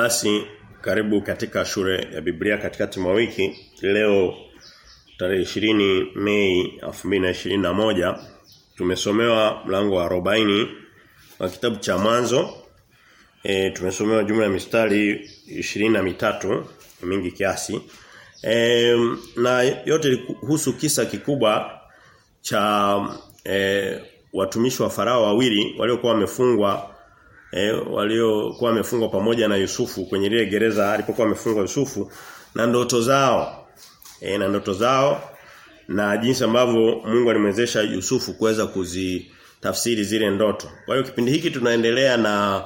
Basi karibu katika shule ya Biblia katikati mwa wiki. Leo tarehe 20 Mei 2021 tumesomewa mlango wa 40 wa kitabu cha mwanzo. E, tumesomewa jumla ya mistari 23 mingi kiasi. E, na yote husu kisa kikubwa cha e, watumishi wa farao wawili waliokuwa wamefungwa e, waliokuwa wamefungwa pamoja na Yusufu kwenye lile gereza alipokuwa amefungwa Yusufu na ndoto zao eh, na ndoto zao na jinsi ambavyo Mungu alimwezesha Yusufu kuweza kuzitafsiri zile ndoto. Kwa hiyo kipindi hiki tunaendelea na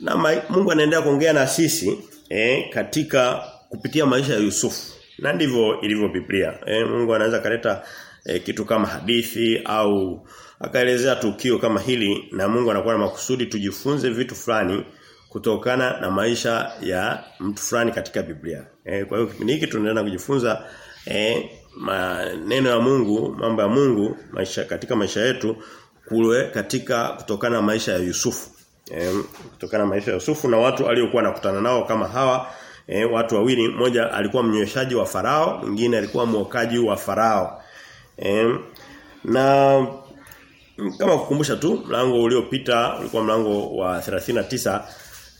na ma, Mungu anaendelea kuongea na sisi eh, katika kupitia maisha ya Yusufu. Na ndivyo ilivyo Biblia. Eh, Mungu anaweza kaleta eh, kitu kama hadithi au akaelezea tukio kama hili na Mungu anakuwa na makusudi tujifunze vitu fulani kutokana na maisha ya mtu fulani katika Biblia. E, kwa hiyo kipindi hiki tunaendelea kujifunza e, maneno ya Mungu, mambo ya Mungu maisha katika maisha yetu kule katika kutokana na maisha ya Yusufu. E, kutokana na maisha ya Yusufu na watu aliokuwa nakutana nao kama hawa e, watu wawili mmoja alikuwa mnyweshaji wa farao mwingine alikuwa mwokaji wa farao e, na kama kukumbusha tu mlango uliopita ulikuwa mlango wa 39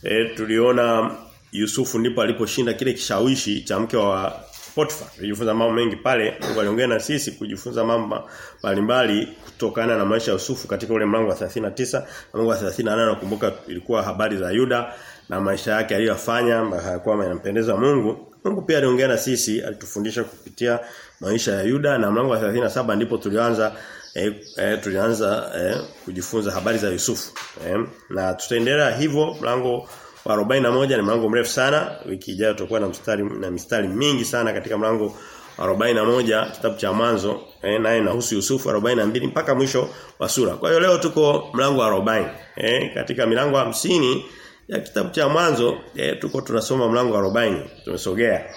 e, tuliona Yusufu ndipo aliposhinda kile kishawishi cha mke wa Potiphar. Tulijifunza mambo mengi pale. Mungu aliongea na sisi kujifunza mambo mbalimbali kutokana na maisha ya Yusufu katika ule mlango wa 39 na mlango wa 38 nakumbuka ilikuwa habari za Yuda na maisha yake aliyofanya hayakuwa yanampendeza Mungu. Mungu pia aliongea na sisi, alitufundisha kupitia maisha ya Yuda na mlango wa 37 ndipo tulianza eh, eh, tulianza eh, kujifunza habari za Yusufu. Eh, na tutaendelea hivyo mlango wa 41 ni mlango mrefu sana. Wiki ijayo tutakuwa na mstari na mistari mingi sana katika mlango wa 41 kitabu cha mwanzo eh, naye inahusu Yusufu 42 mpaka mwisho wa sura. Kwa hiyo leo tuko mlango wa 40. Eh, katika milango hamsini ya kitabu cha mwanzo eh, tuko tunasoma mlango wa 40. Tumesogea.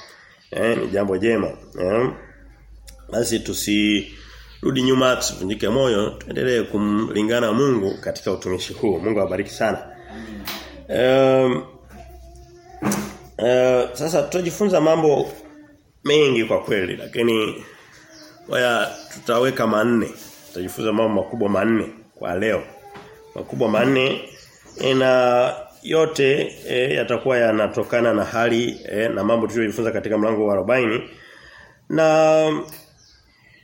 Eh, ni jambo jema. Eh. Basi tusirudi nyuma tusivunjike moyo, tuendelee kumlingana Mungu katika utumishi huu. Mungu awabariki sana. Um, uh, sasa tutajifunza mambo mengi kwa kweli lakini waya tutaweka manne. Tutajifunza mambo makubwa manne kwa leo. Makubwa manne na yote e, yatakuwa yanatokana na hali e, na mambo tuliyojifunza katika mlango wa 40 na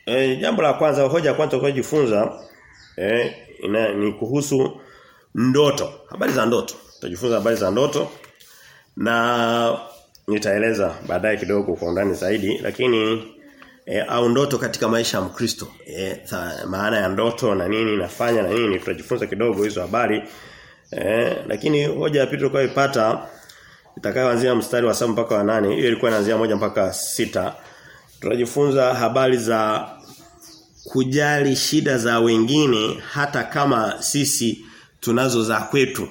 e, jambo la kwanza hoja kwanza kujifunza e, ina, ni kuhusu ndoto. Habari za ndoto. Tutajifunza habari za ndoto na nitaeleza baadaye kidogo kwa undani zaidi lakini e, au ndoto katika maisha ya Mkristo. E, maana ya ndoto na nini nafanya na nini tutajifunza kidogo hizo habari. E, lakini hoja ya pili tukayoipata itakayoanzia mstari wa saba mpaka wa nane hiyo ilikuwa inaanzia moja mpaka sita. Tutajifunza habari za kujali shida za wengine hata kama sisi tunazo za kwetu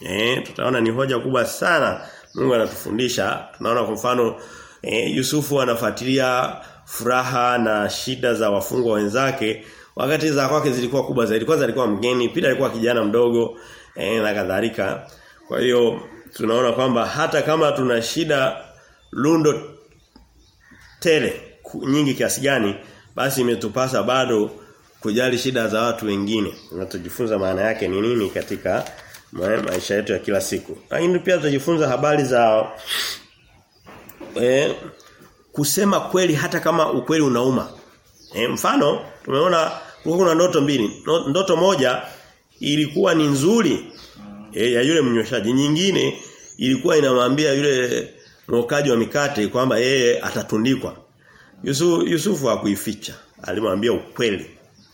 Eh, tutaona ni hoja kubwa sana Mungu anatufundisha. Tunaona kwa mfano eh, Yusufu anafuatilia furaha na shida za wafungwa wenzake wakati za kwake zilikuwa kubwa zaidi. Kwanza alikuwa mgeni, pili alikuwa kijana mdogo eh, na kadhalika. Kwa hiyo tunaona kwamba hata kama tuna shida lundo tele nyingi kiasi gani basi imetupasa bado kujali shida za watu wengine. Tunatojifunza maana yake ni nini katika maisha yetu ya kila siku. Lakini pia tutajifunza habari za eh, kusema kweli hata kama ukweli unauma. Eh, mfano tumeona kuna ndoto mbili. Ndoto moja ilikuwa ni nzuri eh, ya yule mnyweshaji. Nyingine ilikuwa inamwambia yule mwokaji wa mikate kwamba yeye atatundikwa. Yusufu, Yusufu hakuificha. Alimwambia ukweli.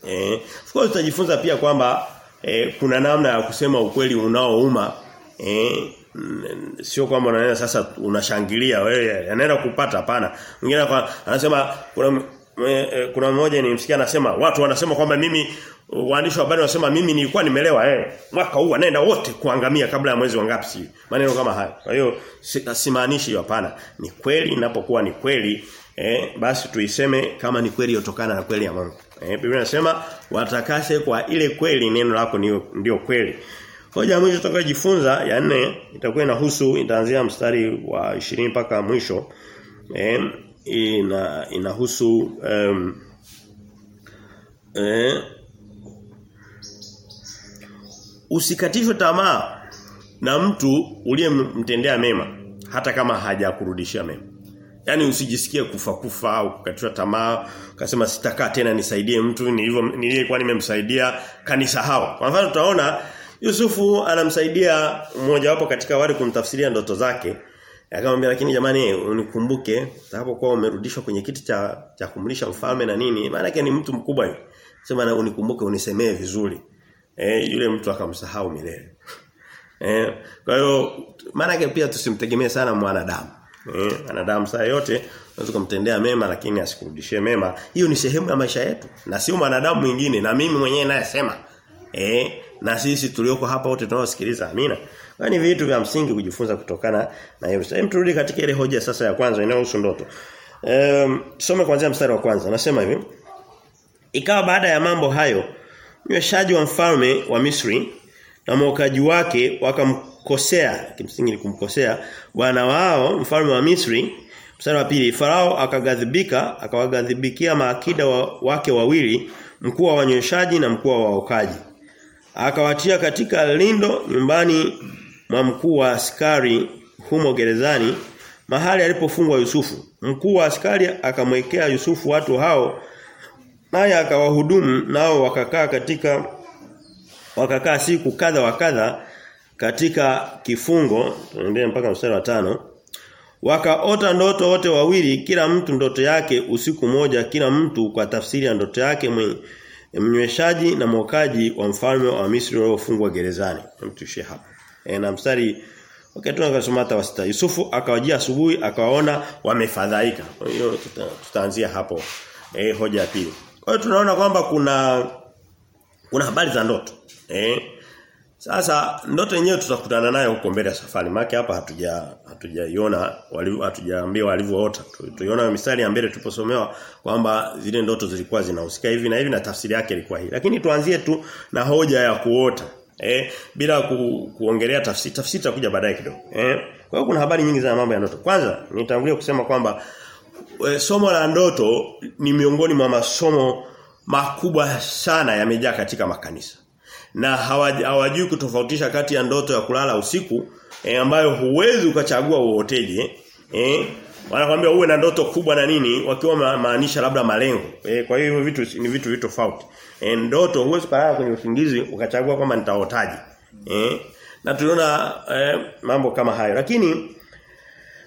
Eh, of course tutajifunza pia kwamba eh, kuna namna ya kusema ukweli unaouma. Eh sio kwamba unaenda sasa unashangilia wewe anaenda kupata hapana. Mwingine anasema kuna e, kuna mmoja nimsikia anasema watu wanasema kwamba mimi waandishi wa habari wanasema mimi nilikuwa nimelewa eh mwaka huu anaenda wote kuangamia kabla ya mwezi wa ngapi maneno kama haya kwa hiyo simaanishi hapana. Ni kweli inapokuwa ni kweli eh, basi tuiseme kama ni kweli yotokana na kweli ya Mungu. Eh, Biblia inasema watakase kwa ile kweli neno lako ndio ndio kweli. Hoja ya mwisho tutakayojifunza ya nne itakuwa inahusu itaanzia mstari wa 20 mpaka mwisho. Eh, ina inahusu um, eh, usikatishwe tamaa na mtu uliyemtendea mema hata kama hajakurudishia mema. Yaani usijisikie kufa kufa au kukatiwa tamaa ukasema sitakaa tena nisaidie mtu nilivyo niliyekuwa nimemsaidia kanisahau. Kwa mfano tutaona Yusufu anamsaidia mmoja wapo katika wale kumtafsiria ndoto zake. Akamwambia lakini jamani unikumbuke kwa umerudishwa kwenye kiti cha cha kumlisha mfalme na nini maana ni mtu mkubwa yule. Sema na unikumbuke unisemee vizuri. Eh yule mtu akamsahau milele. Eh kwa hiyo maana pia tusimtegemee sana mwanadamu. Eh wanadamu saa yote unaweza kumtendea mema lakini asikurudishie mema. Hiyo ni sehemu ya maisha yetu na sio mwanadamu mwingine na mimi mwenyewe nayesema. Eh na sisi tulioko hapa wote tunaosikiliza amina. yani ni vitu vya msingi kujifunza kutokana na hiyo. Sasa turudi katika ile hoja sasa ya kwanza inayohusu ndoto. Um, some kuanzia mstari wa kwanza. Anasema hivi. Ikawa baada ya mambo hayo, mnyweshaji wa mfalme wa Misri na mwokaji wake wakamkosea, kimsingi ni kumkosea bwana wao mfalme wa Misri. Mstari wa pili, Farao akagadhibika, akawagadhibikia maakida wa, wake wawili, mkuu wa wanyoshaji na mkuu wa waokaji akawatia katika lindo nyumbani mwa mkuu wa askari humo gerezani mahali alipofungwa Yusufu. Mkuu wa askari akamwekea Yusufu watu hao naye akawahudumu nao wakakaa katika wakakaa siku kadha wa kadha katika kifungo tunaendelea mpaka mstari wa tano wakaota ndoto wote wawili kila mtu ndoto yake usiku moja kila mtu kwa tafsiri ya ndoto yake mnyweshaji na mwokaji wa mfalme wa Misri waliofungwa gerezani. Mtushie hapa. E, na mstari okay, tunakasoma hata wasita. Yusufu akawajia asubuhi akawaona wamefadhaika. Kwa hiyo tuta, tutaanzia hapo. Eh hoja ya pili. Kwa hiyo tunaona kwamba kuna kuna habari za ndoto. Eh sasa ndoto yenyewe tutakutana nayo huko mbele ya safari. Maana hapa hatuja hatujaiona hatujaambiwa walivyoota. Tuiona mistari ya mbele tuliposomewa kwamba zile ndoto zilikuwa zinahusika hivi na hivi na tafsiri yake ilikuwa hii. Lakini tuanzie tu na hoja ya kuota. Eh bila ku, kuongelea tafsiri. Tafsiri itakuja baadaye kidogo. Eh kwa hiyo kuna habari nyingi za mambo ya ndoto. Kwanza nitangulia kusema kwamba e, somo la ndoto ni miongoni mwa masomo makubwa sana yamejaa katika makanisa na hawajui kutofautisha kati ya ndoto ya kulala usiku e, ambayo huwezi ukachagua uoteje eh. Wanakuambia uwe na ndoto kubwa na nini wakiwa ma, maanisha labda malengo e, kwa hiyo vitu ni vitu vitu tofauti e, ndoto huwezi kulala kwenye usingizi ukachagua kwamba nitaotaje eh. Na tuliona e, mambo kama hayo. Lakini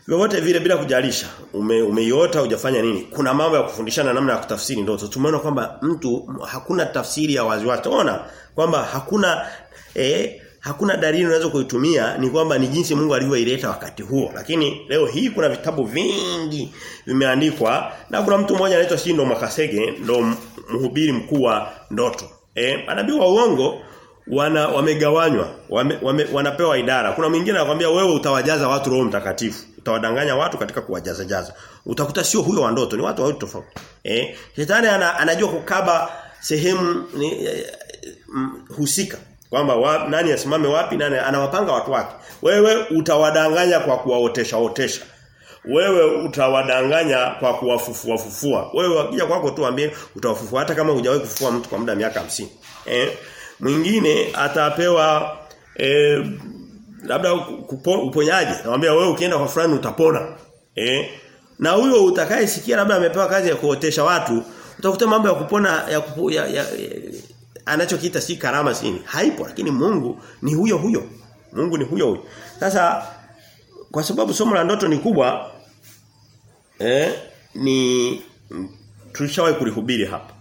Vyovyote vile bila kujalisha ume, umeiota hujafanya nini. Kuna mambo ya kufundishana namna ya kutafsiri ndoto. Tumeona kwamba mtu hakuna tafsiri ya wazi wazi. Ona kwamba hakuna eh, hakuna dalili unaweza kuitumia ni kwamba ni jinsi Mungu alivyoileta wakati huo. Lakini leo hii kuna vitabu vingi vimeandikwa na kuna mtu mmoja anaitwa Shindo Makasege ndo mhubiri mkuu wa ndoto. Eh manabii wa uongo wana wamegawanywa wame, wame, wanapewa idara. Kuna mwingine anakuambia wewe utawajaza watu roho mtakatifu utawadanganya watu katika kuwajaza jaza utakuta sio huyo wa ndoto ni watu wa tofauti. Eh? Shetani ana, anajua kukaba sehemu ni, eh, mm, husika. Kwamba wa, nani asimame wapi nani anawapanga watu wake. Wewe utawadanganya kwa kuwaotesha otesha. Wewe utawadanganya kwa kuwafufua fufua. Wewe wakija kwako tu ambie utawafufua hata kama hujawahi kufufua mtu kwa muda miaka 50 eh? Mwingine atapewa eh, labda uponyaje? Namwambia wewe ukienda kwa fulani utapona. Eh? Na huyo utakayesikia labda amepewa kazi ya kuotesha watu utakuta mambo ya kupona ya, kupu, ya, ya, ya anachokiita si karama sini haipo lakini Mungu ni huyo huyo. Mungu ni huyo huyo. Sasa kwa sababu somo la ndoto ni kubwa eh ni tulishawahi kulihubiri hapa.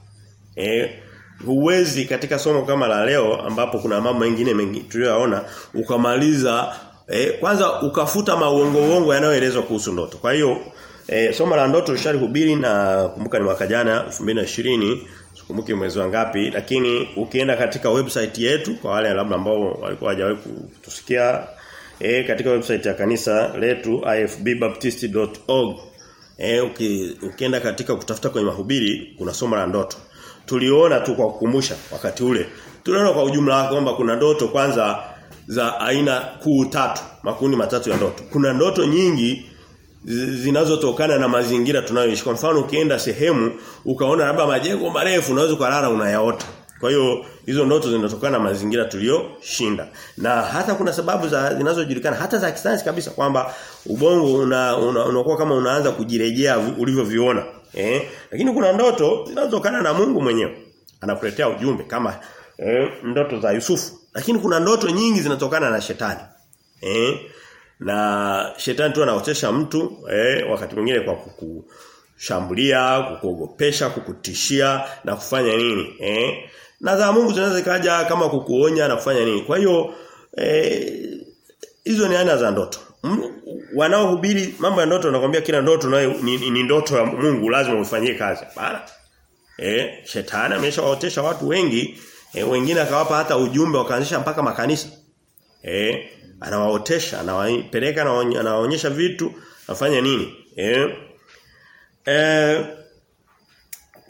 Eh huwezi katika somo kama la leo ambapo kuna mambo mengine mengi tuliyoona ukamaliza eh, kwanza ukafuta mauongo uongo yanayoelezwa kuhusu ndoto. Kwa hiyo eh, somo la ndoto lishalihubiri na kumbuka ni mwaka jana 2020 sikumbuki mwezi wa ngapi lakini ukienda katika website yetu kwa wale labda ambao walikuwa hawajawahi kutusikia eh, katika website ya kanisa letu ifbbaptist.org eh, uki, ukienda katika kutafuta kwenye mahubiri kuna somo la ndoto tuliona tu kwa kukumbusha wakati ule. Tunaona kwa ujumla kwamba kuna ndoto kwanza za aina kuu tatu, makundi matatu ya ndoto. Kuna ndoto nyingi zinazotokana na mazingira tunayoishi. Kwa mfano ukienda sehemu ukaona labda majengo marefu unaweza kulala unayaota. Kwa hiyo hizo ndoto zinatokana na mazingira tuliyoshinda. Na hata kuna sababu za zinazojulikana hata za kisayansi kabisa kwamba ubongo una unakuwa una, kama unaanza kujirejea ulivyoviona. Eh? Lakini kuna ndoto zinazotokana na Mungu mwenyewe. Anakuletea ujumbe kama eh, ndoto za Yusufu. Lakini kuna ndoto nyingi zinatokana na shetani. Eh? Na shetani tu anaochesha mtu eh, wakati mwingine kwa kukushambulia, kukuogopesha, kukutishia na kufanya nini? Eh? Na za Mungu zinaweza kaja kama kukuonya na kufanya nini. Kwa hiyo eh, hizo ni aina za ndoto. Wanaohubiri mambo ya ndoto wanakuambia kila ndoto nayo ni, ni, ni ndoto ya Mungu lazima ufanyie kazi. Bana. Eh, shetani ameshawaotesha watu wengi, eh, wengine akawapa hata ujumbe wakaanzisha mpaka makanisa. Eh, anawaotesha, anawapeleka na anawaonyesha vitu, afanya nini? Eh? Eh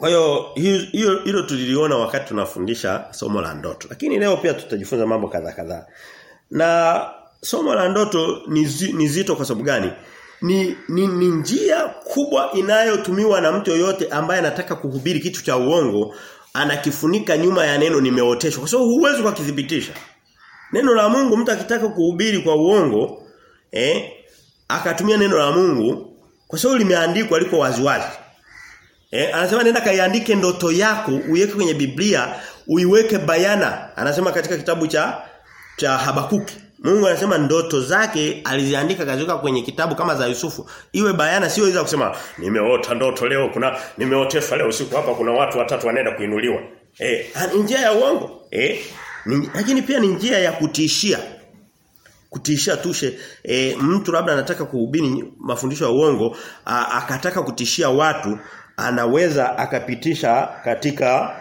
kwa hiyo hiyo hilo tuliliona wakati tunafundisha somo la ndoto. Lakini leo pia tutajifunza mambo kadhaa kadhaa. Na somo la ndoto ni, ni zito kwa sababu gani? Ni, ni, ni njia kubwa inayotumiwa na mtu yoyote ambaye anataka kuhubiri kitu cha uongo anakifunika nyuma ya neno nimeoteshwa. Kwa sababu huwezi kukithibitisha. Neno la Mungu mtu akitaka kuhubiri kwa uongo eh akatumia neno la Mungu kwa sababu limeandikwa liko waziwazi. Eh, anasema nenda kaiandike ndoto yako, uiweke kwenye Biblia, uiweke bayana. Anasema katika kitabu cha cha Habakuki. Mungu anasema ndoto zake aliziandika kaziweka kwenye kitabu kama za Yusufu. Iwe bayana sio iza kusema nimeota ndoto leo kuna nimeoteshwa leo usiku hapa kuna watu watatu wanaenda kuinuliwa. Eh, njia ya uongo. Eh, lakini pia ni njia ya kutishia. Kutishia tushe e, mtu labda anataka kuhubiri mafundisho ya uongo a, akataka kutishia watu anaweza akapitisha katika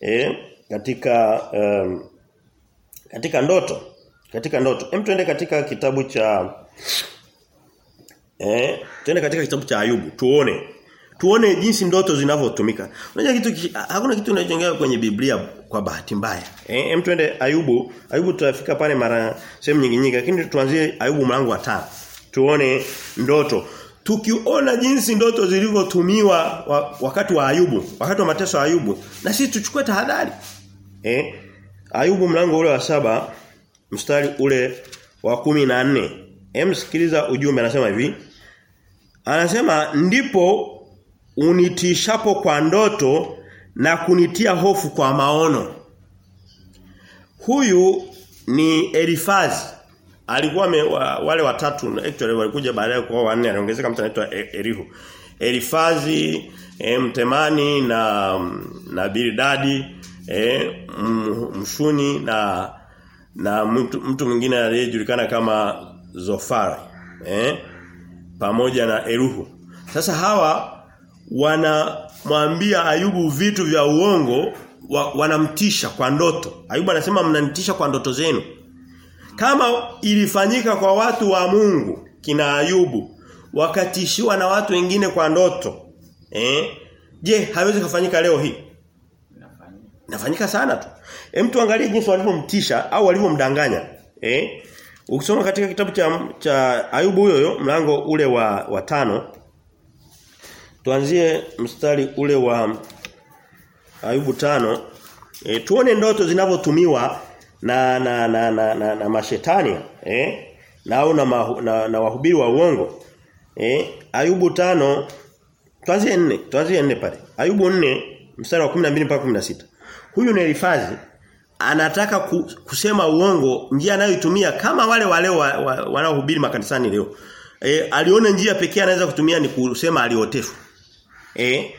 eh, katika um, katika ndoto katika ndoto. Hem tuende katika kitabu cha eh tuende katika kitabu cha Ayubu. Tuone. Tuone jinsi ndoto zinavyotumika. Unajua kitu hakuna kitu unachongea kwenye Biblia kwa bahati mbaya. Eh hem tuende Ayubu. Ayubu tutafika pale mara sehemu nyingi nyingi lakini tuanzie Ayubu mlango wa 5 tuone ndoto. Tukiona jinsi ndoto zilivyotumiwa wakati wa Ayubu, wakati wa mateso ya Ayubu, na sisi tuchukue tahadhari. Eh? Ayubu mlango ule wa saba mstari ule wa kumi na nne Hem sikiliza ujumbe anasema hivi. Anasema ndipo unitishapo kwa ndoto na kunitia hofu kwa maono. Huyu ni Elifazi alikuwa me, wa, wale watatu actually walikuja baadaye kwa wanne aliongezeka mtu anaitwa Elihu. Elifazi, e, Mtemani na na Bildadi, e, Mshuni na na mtu, mtu mwingine aliyejulikana kama Zofari, eh? pamoja na Eruhu. Sasa hawa wanamwambia Ayubu vitu vya uongo wa, wanamtisha kwa ndoto. Ayubu anasema mnanitisha kwa ndoto zenu. Kama ilifanyika kwa watu wa Mungu kina Ayubu wakatishiwa na watu wengine kwa ndoto. Eh? Je, haiwezi kufanyika leo hii? Inafanyika sana tu. Hem tuangalie jinsi walivyomtisha au walivyomdanganya. Eh? Ukisoma katika kitabu cha cha Ayubu huyo mlango ule wa wa tano. Tuanzie mstari ule wa Ayubu tano. E, tuone ndoto zinavyotumiwa na na na na, na, na mashetani eh? Na au na, na, na wahubiri wa uongo eh? Ayubu tano tuanzie nne tuanzie nne pale. Ayubu nne mstari wa 12 mpaka 16 huyu ni Elifazi anataka ku, kusema uongo njia anayoitumia kama wale wale wanaohubiri wa, wa, makanisani leo. E, aliona njia pekee anaweza kutumia ni kusema alioteshwa. E,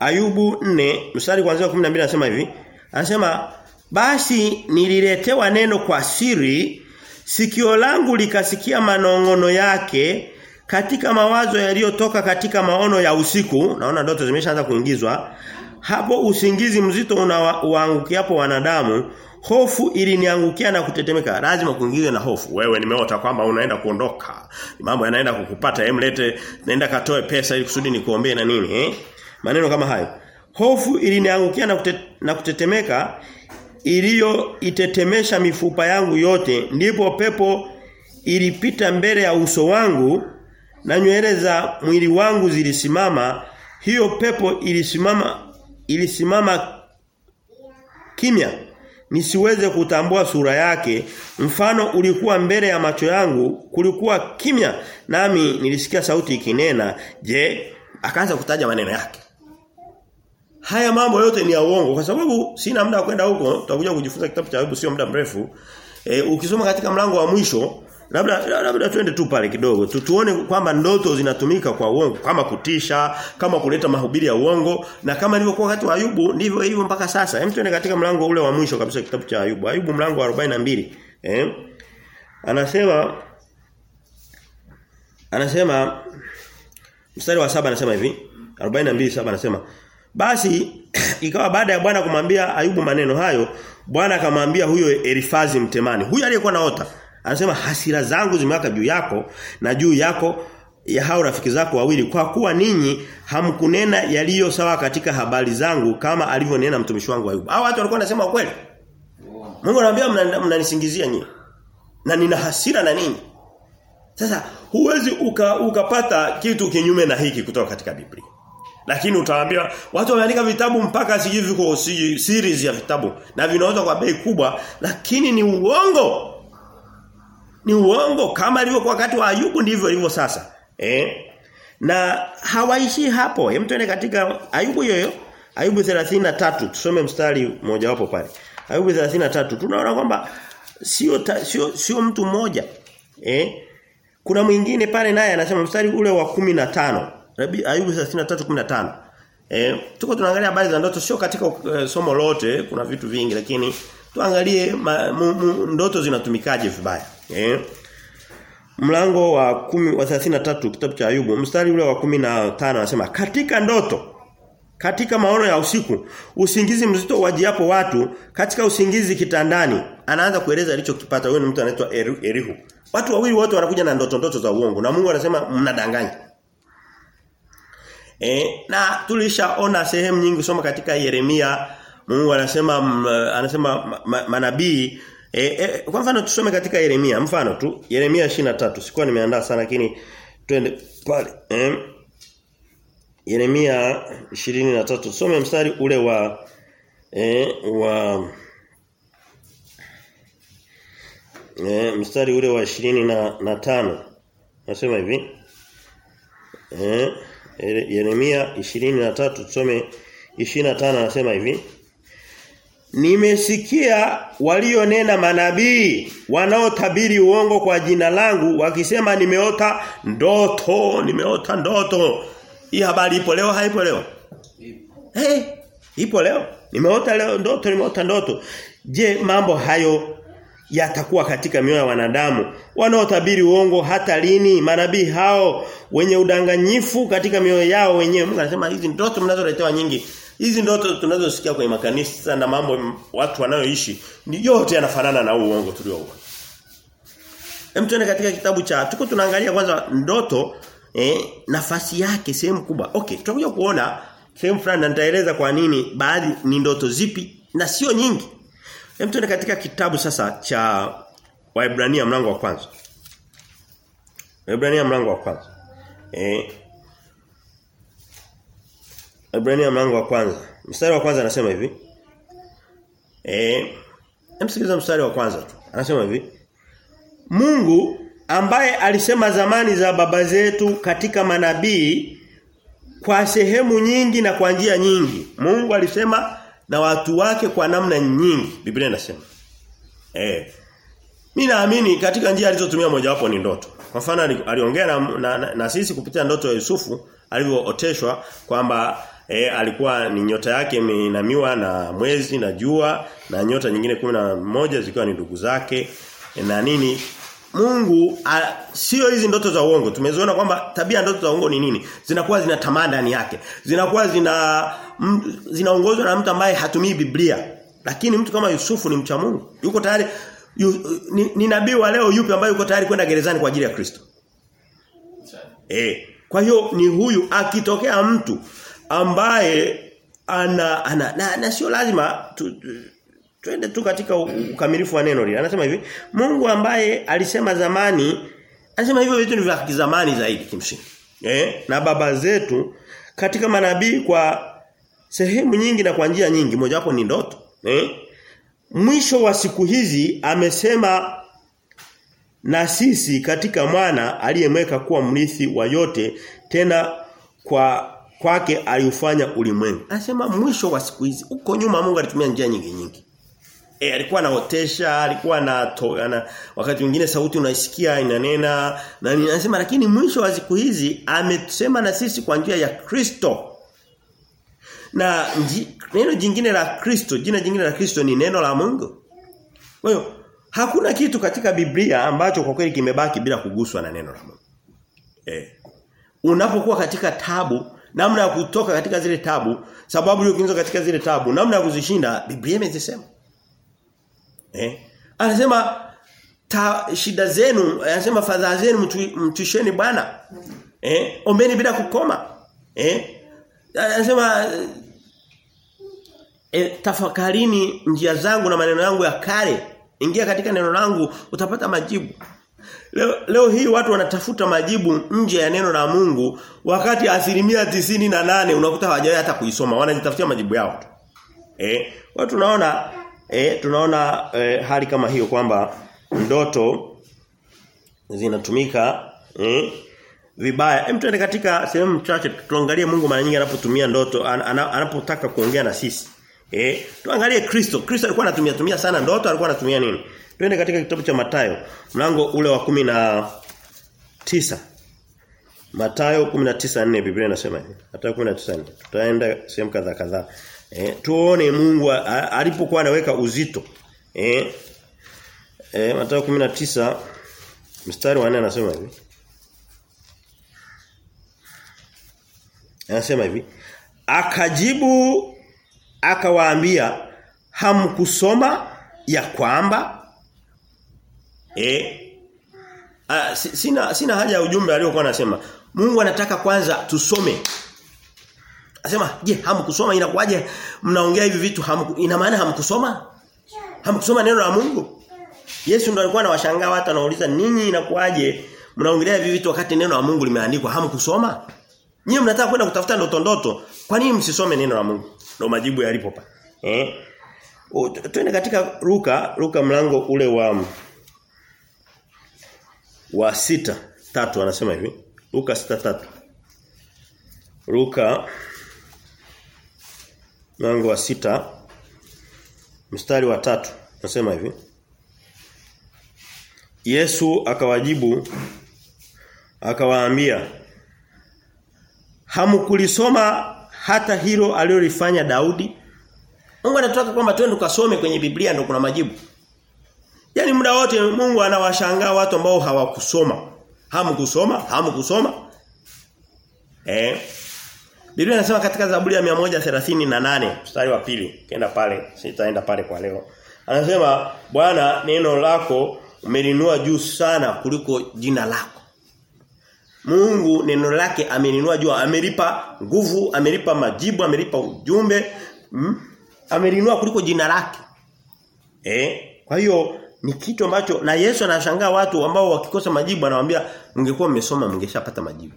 Ayubu 4 mstari kuanzia 12 anasema hivi. Anasema basi nililetewa neno kwa siri sikio langu likasikia manongono yake katika mawazo yaliyotoka katika maono ya usiku. Naona ndoto zimeshaanza kuingizwa hapo usingizi mzito unaoangukiapo wanadamu hofu iliniangukia na kutetemeka. Lazima kuingize na hofu. Wewe nimeota kwamba unaenda kuondoka. Mambo yanaenda kukupata emlete naenda katoe pesa ili kusudi nikuombee na nini eh? Maneno kama hayo. Hofu iliniangukia na, kute, na kutetemeka iliyo itetemesha mifupa yangu yote ndipo pepo ilipita mbele ya uso wangu na nywele za mwili wangu zilisimama. Hiyo pepo ilisimama ilisimama kimya. Nisiweze kutambua sura yake. Mfano ulikuwa mbele ya macho yangu kulikuwa kimya nami nilisikia sauti ikinena. Je akaanza kutaja maneno yake. Haya mambo yote ni ya uongo kwa sababu sina muda wa kwenda huko. Tutakuja kujifunza kitabu cha Ayubu sio muda mrefu. E, ukisoma katika mlango wa mwisho labda labda twende tu pale kidogo. Tu, tuone kwamba ndoto zinatumika kwa uongo kama kutisha kama kuleta mahubiri ya uongo na kama ilivyokuwa wakati wa Ayubu ndivyo hivyo mpaka sasa. Hem tuende katika mlango ule wa mwisho kabisa kitabu cha Ayubu. Ayubu mlango wa 42 eh anasema anasema mstari wa saba anasema hivi. 42 saba anasema basi ikawa baada ya Bwana kumwambia Ayubu maneno hayo Bwana akamwambia huyo Elifazi mtemani huyo aliyekuwa naota Anasema hasira zangu zimewaka juu yako na juu yako ya hao rafiki zako wawili kwa kuwa ninyi hamkunena yaliyo sawa katika habari zangu kama alivyonena mtumishi wangu Ayubu. Hao watu walikuwa wanasema ukweli. Mungu anamwambia mnanisingizia mna nyinyi. Na nina hasira na ninyi. Sasa huwezi uka, ukapata kitu kinyume na hiki kutoka katika Biblia. Lakini utaambiwa watu wameandika vitabu mpaka sijui viko series ya vitabu na vinauzwa kwa bei kubwa lakini ni uongo ni uongo kama ilivyokuwa wakati wa Ayubu ndivyo ilivyo sasa. Eh? Na hawaishi hapo. Hem tuende katika Ayubu yoyo. Ayubu 33 tusome mstari mmoja wapo pale. Ayubu 33 tunaona kwamba sio sio sio mtu mmoja. Eh? Kuna mwingine pale naye anasema mstari ule wa 15. Ayubu 33:15. Eh, tuko tunaangalia habari za ndoto sio katika uh, somo lote, kuna vitu vingi lakini tuangalie ma, mu, mu, ndoto zinatumikaje vibaya. Eh? Mlango wa kumi, wa 33 kitabu cha Ayubu mstari ule wa 15 anasema katika ndoto katika maono ya usiku usingizi mzito wajiapo watu katika usingizi kitandani. Anaanza kueleza alichokipata. Huyo ni mtu anaitwa Erihu. Watu wawili wote wanakuja na ndoto ndoto za uongo na Mungu anasema mnadanganya. E, na tulishaona sehemu nyingi soma katika Yeremia Mungu anasema anasema ma, manabii E, e, kwa mfano tusome katika Yeremia mfano tu Yeremia 23 sikuwa nimeandaa sana lakini twende pale eh Yeremia 23 tusome mstari ule wa eh wa eh mstari ule wa 25. na, nasema hivi eh Yeremia 23 tusome 25 anasema hivi Nimesikia walionena manabii wanaotabiri uongo kwa jina langu wakisema nimeota ndoto, nimeota ndoto. Hii habari ipo leo haipo leo? Hey, ipo leo. Nimeota leo ndoto, nimeota ndoto. Je, mambo hayo yatakuwa katika mioyo ya wanadamu wanaotabiri uongo hata lini manabii hao wenye udanganyifu katika mioyo yao wenyewe Mungu anasema hizi ndoto mnazoletewa nyingi Hizi ndoto tunazosikia kwenye makanisa na mambo watu wanayoishi ni yote yanafanana na uongo tuliouona. Hem tuende katika kitabu cha tuko tunaangalia kwanza ndoto eh, nafasi yake sehemu kubwa. Okay, tutakuja kuona sehemu fulani na nitaeleza kwa nini baadhi ni ndoto zipi na sio nyingi. Hem tuende katika kitabu sasa cha Waebrania mlango wa kwanza. Waebrania mlango wa kwanza. Eh Ibrania mlango wa kwanza. Mstari wa kwanza anasema hivi. Eh, msikiliza mstari wa kwanza tu. Anasema hivi. Mungu ambaye alisema zamani za baba zetu katika manabii kwa sehemu nyingi na kwa njia nyingi. Mungu alisema na watu wake kwa namna nyingi. Biblia inasema. Eh. Mimi naamini katika njia alizotumia mojawapo ni ndoto. Kwa mfano aliongea na, na, na, na sisi kupitia ndoto ya Yusufu alivyooteshwa kwamba e, alikuwa ni nyota yake imeinamiwa na mwezi na jua na nyota nyingine moja zikiwa ni ndugu zake. E, na nini? Mungu sio hizi ndoto za uongo. Tumeziona kwamba tabia ndoto za uongo ni nini? Zinakuwa zina tamaa ndani yake. Zinakuwa zina zinaongozwa na mtu ambaye hatumii Biblia. Lakini mtu kama Yusufu ni mcha Mungu. Yuko tayari yu, ni, ni nabii wa leo yupi ambaye yuko tayari kwenda gerezani kwa ajili ya Kristo? Eh kwa hiyo ni huyu akitokea mtu ambaye ana, ana na, na sio lazima tu, tu, Twende tu katika ukamilifu wa neno lile. Anasema hivi, Mungu ambaye alisema zamani, anasema hivyo vitu ni vya kizamani zaidi kimsingi. Eh? Na baba zetu katika manabii kwa sehemu nyingi na kwa njia nyingi, mojawapo ni ndoto. Eh? Mwisho wa siku hizi amesema na sisi katika mwana aliyemweka kuwa mrithi wa yote tena kwa kwake aliufanya ulimwengu. Anasema mwisho wa siku hizi. Huko nyuma Mungu alitumia njia nyingi nyingi. E, alikuwa anaotesha, alikuwa na to, ana, wakati mwingine sauti unaisikia inanena na anasema lakini mwisho wa siku hizi amesema na sisi kwa njia ya Kristo. Na nji, neno jingine la Kristo, jina jingine la Kristo ni neno la Mungu. Kwa hiyo hakuna kitu katika Biblia ambacho kwa kweli kimebaki bila kuguswa na neno la Mungu. Eh. Unapokuwa katika tabu, namna ya kutoka katika zile tabu, sababu iliyokinzwa katika zile tabu, namna ya kuzishinda, Biblia imezisema. Eh? Anasema ta, shida zenu, anasema fadhaa zenu mtu, mtuisheni Bwana. Eh? Ombeni bila kukoma. Eh? Anasema e, tafakarini njia zangu na maneno yangu ya kale. Ingia katika neno langu utapata majibu. Leo, leo hii watu wanatafuta majibu nje ya neno la Mungu wakati asilimia tisini na nane unakuta hawajawahi hata kuisoma wanajitafutia majibu yao tu. Eh, watu tunaona eh tunaona eh, hali kama hiyo kwamba ndoto zinatumika eh vibaya. Hem tuende katika sehemu chache tuangalie Mungu mara nyingi anapotumia ndoto an, an, anapotaka kuongea na sisi. Eh tuangalie Kristo. Kristo alikuwa anatumia tumia sana ndoto, alikuwa anatumia nini? Twende katika kitabu cha Matayo, mlango ule wa kumi na tisa Matayo 19:4 Biblia inasema hivi. Matayo 19:4. Tutaenda sehemu kadhaa kadhaa. Eh, tuone Mungu alipokuwa anaweka uzito. Eh, eh Mathayo 19 mstari wa 4 anasema hivi. Anasema hivi. Akajibu akawaambia hamkusoma ya kwamba eh ah, sina sina haja ya ujumbe aliyokuwa anasema. Mungu anataka kwanza tusome Anasema, "Je, hamkusoma inakuwaje mnaongea hivi vitu hamu ina maana hamkusoma? Hamkusoma neno la Mungu?" Yesu ndo alikuwa anawashangaa watu anauliza, "Ninyi inakuwaje mnaongelea hivi vitu wakati neno la Mungu limeandikwa? Hamkusoma?" Nyinyi mnataka kwenda kutafuta ndoto ndoto. Kwa nini msisome neno la Mungu? Ndio majibu yalipo pa. Eh? Tuende katika Luka, Luka mlango ule wa wa sita tatu anasema hivi. Luka sita tatu. Luka mlango wa sita mstari wa tatu anasema hivi. Yesu akawajibu akawaambia hamkulisoma hata hilo alilolifanya Daudi? Mungu anataka kwamba twende tukasome kwenye Biblia ndio kuna majibu Yaani muda wote Mungu anawashangaa watu ambao hawakusoma hamkusoma hamkusoma eh Biblia inasema katika Zaburi ya 138 mstari wa pili kenda pale sitaenda pale kwa leo. Anasema Bwana neno lako umelinua juu sana kuliko jina lako. Mungu neno lake amelinua juu, amelipa nguvu, amelipa majibu, amelipa ujumbe, mm? amelinua kuliko jina lake. Eh? Kwa hiyo ni kitu ambacho na Yesu anashangaa watu ambao wakikosa majibu anawaambia mngekuwa mmesoma mngeshapata majibu.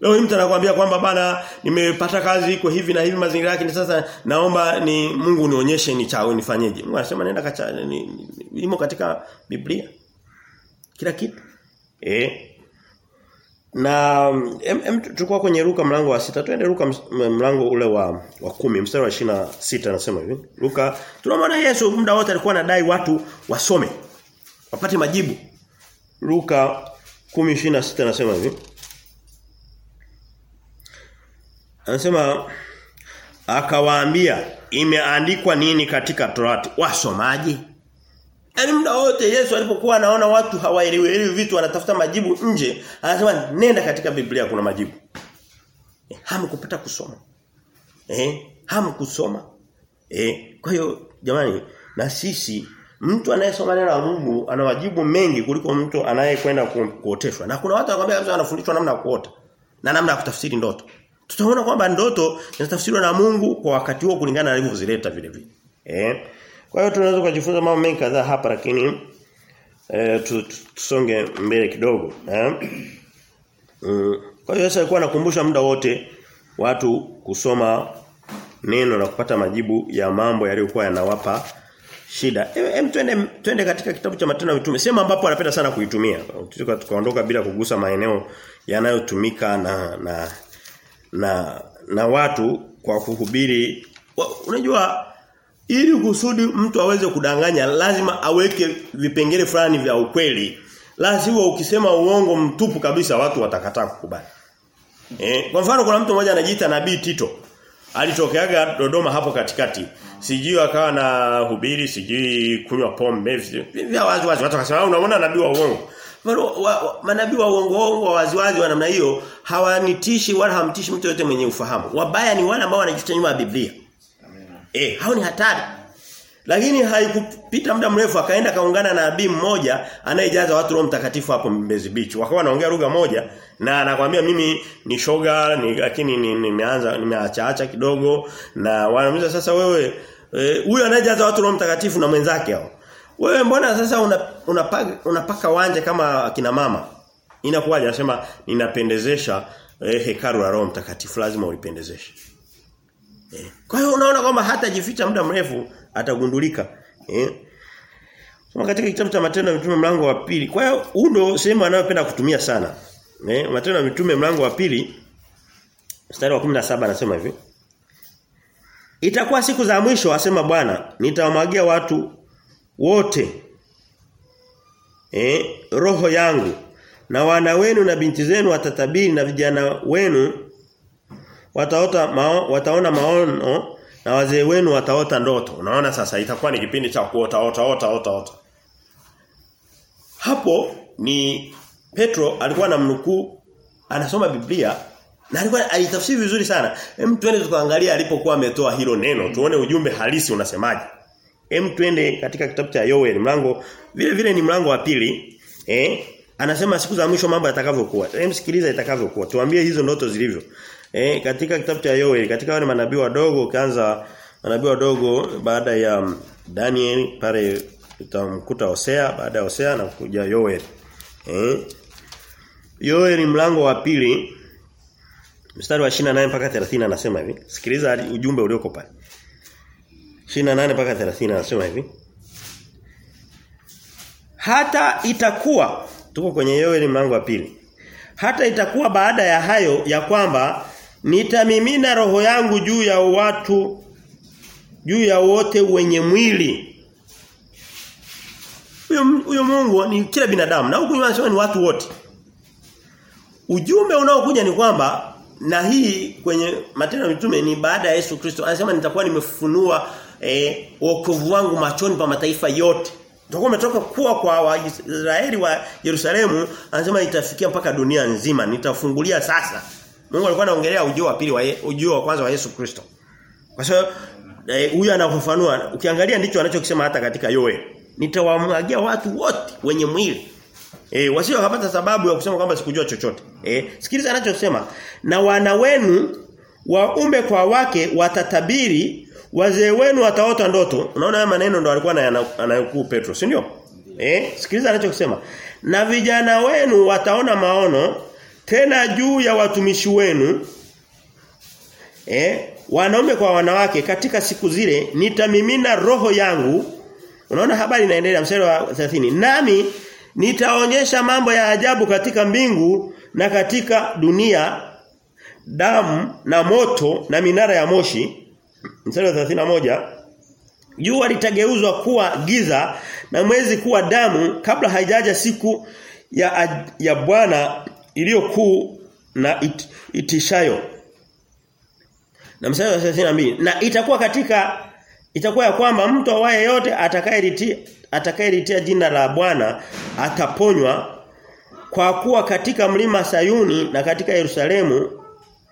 Leo mtu anakuambia kwamba bana nimepata kazi iko hivi na hivi mazingira yake ni sasa naomba ni Mungu nionyeshe ni chao nifanyeje. Mungu anasema nenda kacha ni, ni, imo katika Biblia. Kila kitu. Eh. Na em, em, tulikuwa kwenye Luka mlango wa sita tuende Luka mlango ule wa wa kumi mstari wa 26 anasema hivi. Luka tunamwona Yesu muda wote alikuwa anadai watu wasome wapate majibu. Luka 10:26 anasema hivi. Anasema akawaambia imeandikwa nini katika Torati? Wasomaji. Yaani muda wote Yesu alipokuwa anaona watu hawaelewi hivi vitu anatafuta majibu nje, anasema nenda katika Biblia kuna majibu. Eh, hamkupata kusoma. Eh, hamu kusoma. Eh, kwa hiyo jamani na sisi mtu anayesoma neno la Mungu ana majibu mengi kuliko mtu anayekwenda kuoteshwa. Na kuna watu wanakuambia wanafundishwa namna ya kuota na namna ya kutafsiri ndoto tutaona kwamba ndoto zinatafsiriwa na Mungu kwa wakati huo kulingana na alivyozileta vile vile. Eh? Kwa hiyo tunaweza kujifunza mambo mengi kadhaa hapa lakini eh, tusonge mbele kidogo. Eh? Mm. Kwa hiyo Yesu alikuwa anakumbusha muda wote watu kusoma neno na kupata majibu ya mambo yaliyokuwa yanawapa shida. Hem twende twende katika kitabu cha Matendo ya Mitume. Sema ambapo anapenda sana kuitumia. Tukaondoka bila kugusa maeneo yanayotumika na na na na watu kwa kuhubiri. Unajua ili kusudi mtu aweze kudanganya lazima aweke vipengele fulani vya ukweli. Lazima ukisema uongo mtupu kabisa watu watakataa kukubali. Eh, kwa mfano kuna mtu mmoja anajiita Nabii Tito. Alitokeaga Dodoma hapo katikati. Sijui akawa na hubiri, sijui kunywa pombe, vya wazi wazi watu wakasema unaona nabii wa uongo. Manabii wa uongo wa wazi wazi wa namna hiyo hawanitishi wala hamtishi mtu yote mwenye ufahamu. Wabaya ni wale ambao wanajificha nyuma ya Biblia. Eh, hao ni hatari. Lakini haikupita muda mrefu akaenda kaungana na nabii mmoja anayejaza watu Roho Mtakatifu hapo Mbezi Beach. Wakawa wanaongea lugha moja na anakuambia mimi ni shoga ni, lakini nimeanza ni nimeachaacha kidogo na wanamuuliza sasa wewe huyu e, anayejaza watu Roho Mtakatifu na mwenzake hao. Wewe mbona sasa unapaka una unapaka wanje kama akina mama? Inakuwaje? Anasema ninapendezesha eh, hekalu la Roho Mtakatifu lazima ulipendezeshe. Kwa hiyo unaona kwamba hata jificha muda mrefu atagundulika. Eh. Soma katika kitabu cha Matendo ya Mitume mlango wa pili. Kwa hiyo huu ndio sehemu anayopenda kutumia sana. Eh, Matendo ya Mitume mlango wa pili mstari wa 17 anasema hivi. Itakuwa siku za mwisho asema Bwana, nitawamwagia watu wote eh roho yangu na wana wenu na binti zenu watatabiri na vijana wenu wataota mao, wataona maono na wazee wenu wataota ndoto. Unaona sasa itakuwa ni kipindi cha kuota ota ota ota ota. Hapo ni Petro alikuwa na mnukuu anasoma Biblia na alikuwa alitafsiri vizuri sana. Hem twende tukaangalia alipokuwa ametoa hilo neno, tuone ujumbe halisi unasemaje. Hem twende katika kitabu cha Yoel mlango vile vile ni mlango wa pili eh anasema siku za mwisho mambo yatakavyokuwa. Hem sikiliza itakavyokuwa. Tuambie hizo ndoto zilivyo. Eh katika kitabu cha Yoel katika wale manabii wadogo kaanza manabii wadogo baada ya Daniel pale utamkuta Hosea baada ya Hosea na kuja Yoel. Eh Yoel mlango wa pili mstari wa 28 mpaka 30 anasema hivi. Sikiliza ujumbe ulioko pale. 28 mpaka 30 anasema hivi. Hata itakuwa tuko kwenye Yoeli mlango wa pili. Hata itakuwa baada ya hayo ya kwamba nitamimina roho yangu juu ya watu juu ya wote wenye mwili. Huyo Mungu ni kila binadamu na huku anasema ni watu wote. Ujumbe unaokuja ni kwamba na hii kwenye matendo ya mitume ni baada ya Yesu Kristo anasema nitakuwa nimefunua eh, wokovu wangu machoni pa mataifa yote. Tutakuwa umetoka kuwa kwa Waisraeli wa Yerusalemu anasema itafikia mpaka dunia nzima nitafungulia sasa. Mungu alikuwa anaongelea ujio wa pili wa ujio wa kwanza wa Yesu Kristo. Kwa sababu huyu eh, anafafanua ukiangalia ndicho anachokisema hata katika Yoe. Nitawamwagia watu wote wenye mwili. Eh wasio wakapata sababu ya kusema kwamba sikujua chochote. Eh sikiliza anachosema na wana wenu waume kwa wake watatabiri wazee wenu wataota ndoto. Unaona haya maneno ndo alikuwa anayokuu Petro, si ndio? Eh, sikiliza anachosema. Na vijana wenu wataona maono tena juu ya watumishi wenu. Eh, wanaume kwa wanawake katika siku zile nitamimina roho yangu. Unaona habari inaendelea mstari wa 30. Nami nitaonyesha mambo ya ajabu katika mbingu na katika dunia damu na moto na minara ya moshi mstari wa 31 jua litageuzwa kuwa giza na mwezi kuwa damu kabla haijaja siku ya ya Bwana iliyokuu na it, itishayo. Na mstari wa 32 na itakuwa katika itakuwa ya kwamba mtu awaye yote atakayelitia atakayelitia jina la Bwana ataponywa kwa kuwa katika mlima Sayuni na katika Yerusalemu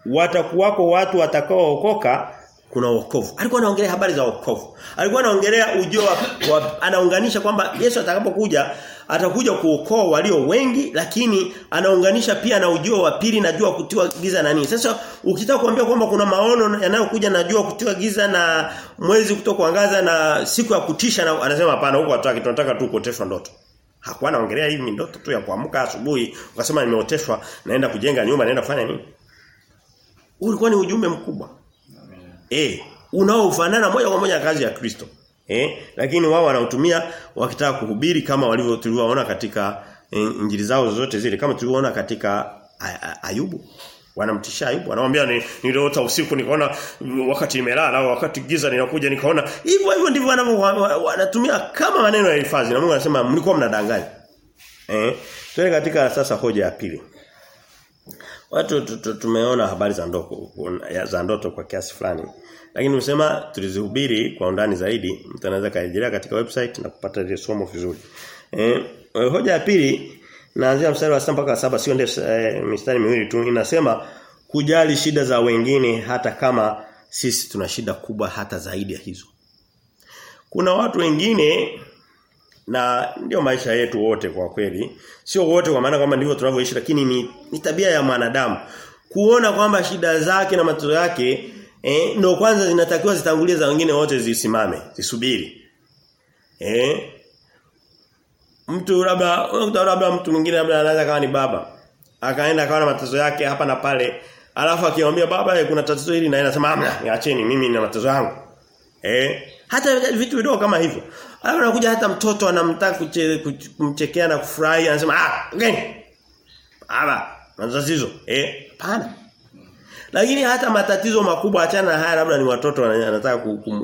watakuwako watu watakaookoka kuna wokovu. Alikuwa anaongelea habari za wokovu. Alikuwa anaongelea ujio wa, wa anaunganisha kwamba Yesu atakapokuja atakuja kuokoa walio wengi lakini anaunganisha pia na ujio wa pili na jua kutiwa giza na nini. Sasa ukitaka kuambia kwamba kuna maono yanayokuja na jua kutiwa giza na mwezi kutokuangaza na siku ya kutisha na anasema hapana huko hataki tunataka tu kuoteshwa ndoto. Hakuwa anaongelea hivi ndoto tu ya kuamka asubuhi ukasema nimeoteshwa naenda kujenga nyumba naenda kufanya nini? Ulikuwa ni ujumbe mkubwa. Eh, unaofanana moja kwa moja kazi ya Kristo. Eh, lakini wao wanautumia wakitaka kuhubiri kama walivyo katika eh, injili zao zote zile kama tulivyoona katika Ayubu. Wanamtisha Ayubu, wanamwambia ni niliota usiku nikaona wakati nimelala au wakati giza linakuja nikaona hivyo hivyo ndivyo wanatumia kama maneno ya hifadhi na Mungu anasema mlikuwa mnadanganya. Eh, tuelekea katika sasa hoja ya pili. Watu tumeona habari za ndoto za ndoto kwa kiasi fulani. Lakini nimesema tulizihubiri kwa undani zaidi. Mtu anaweza katika website na kupata ile somo vizuri. Eh, hoja ya pili naanzia mstari wa 7 mpaka 7 sio ndefu eh, mistari miwili tu inasema kujali shida za wengine hata kama sisi tuna shida kubwa hata zaidi ya hizo. Kuna watu wengine na ndio maisha yetu wote kwa kweli. Sio wote kwa maana kwamba ndivyo tunavyoishi lakini ni, ni tabia ya mwanadamu. Kuona kwamba shida zake na matatizo yake eh ndio kwanza zinatakiwa zitangulie za wengine wote zisimame, zisubiri. Eh mtu labda labda mtu mwingine labda anaweza kawa ni baba. Akaenda akawa na matatizo yake hapa na pale. Alafu akimwambia baba kuna tatizo hili na anasema amna niacheni mimi nina matatizo yangu. Eh hata vitu vidogo kama hivyo. Alafu anakuja hata mtoto anamtaka kumchekea na kufurahi anasema ah ngeni. Baba matatizo eh pana. Lakini hata matatizo makubwa achana haya labda ni watoto wanataka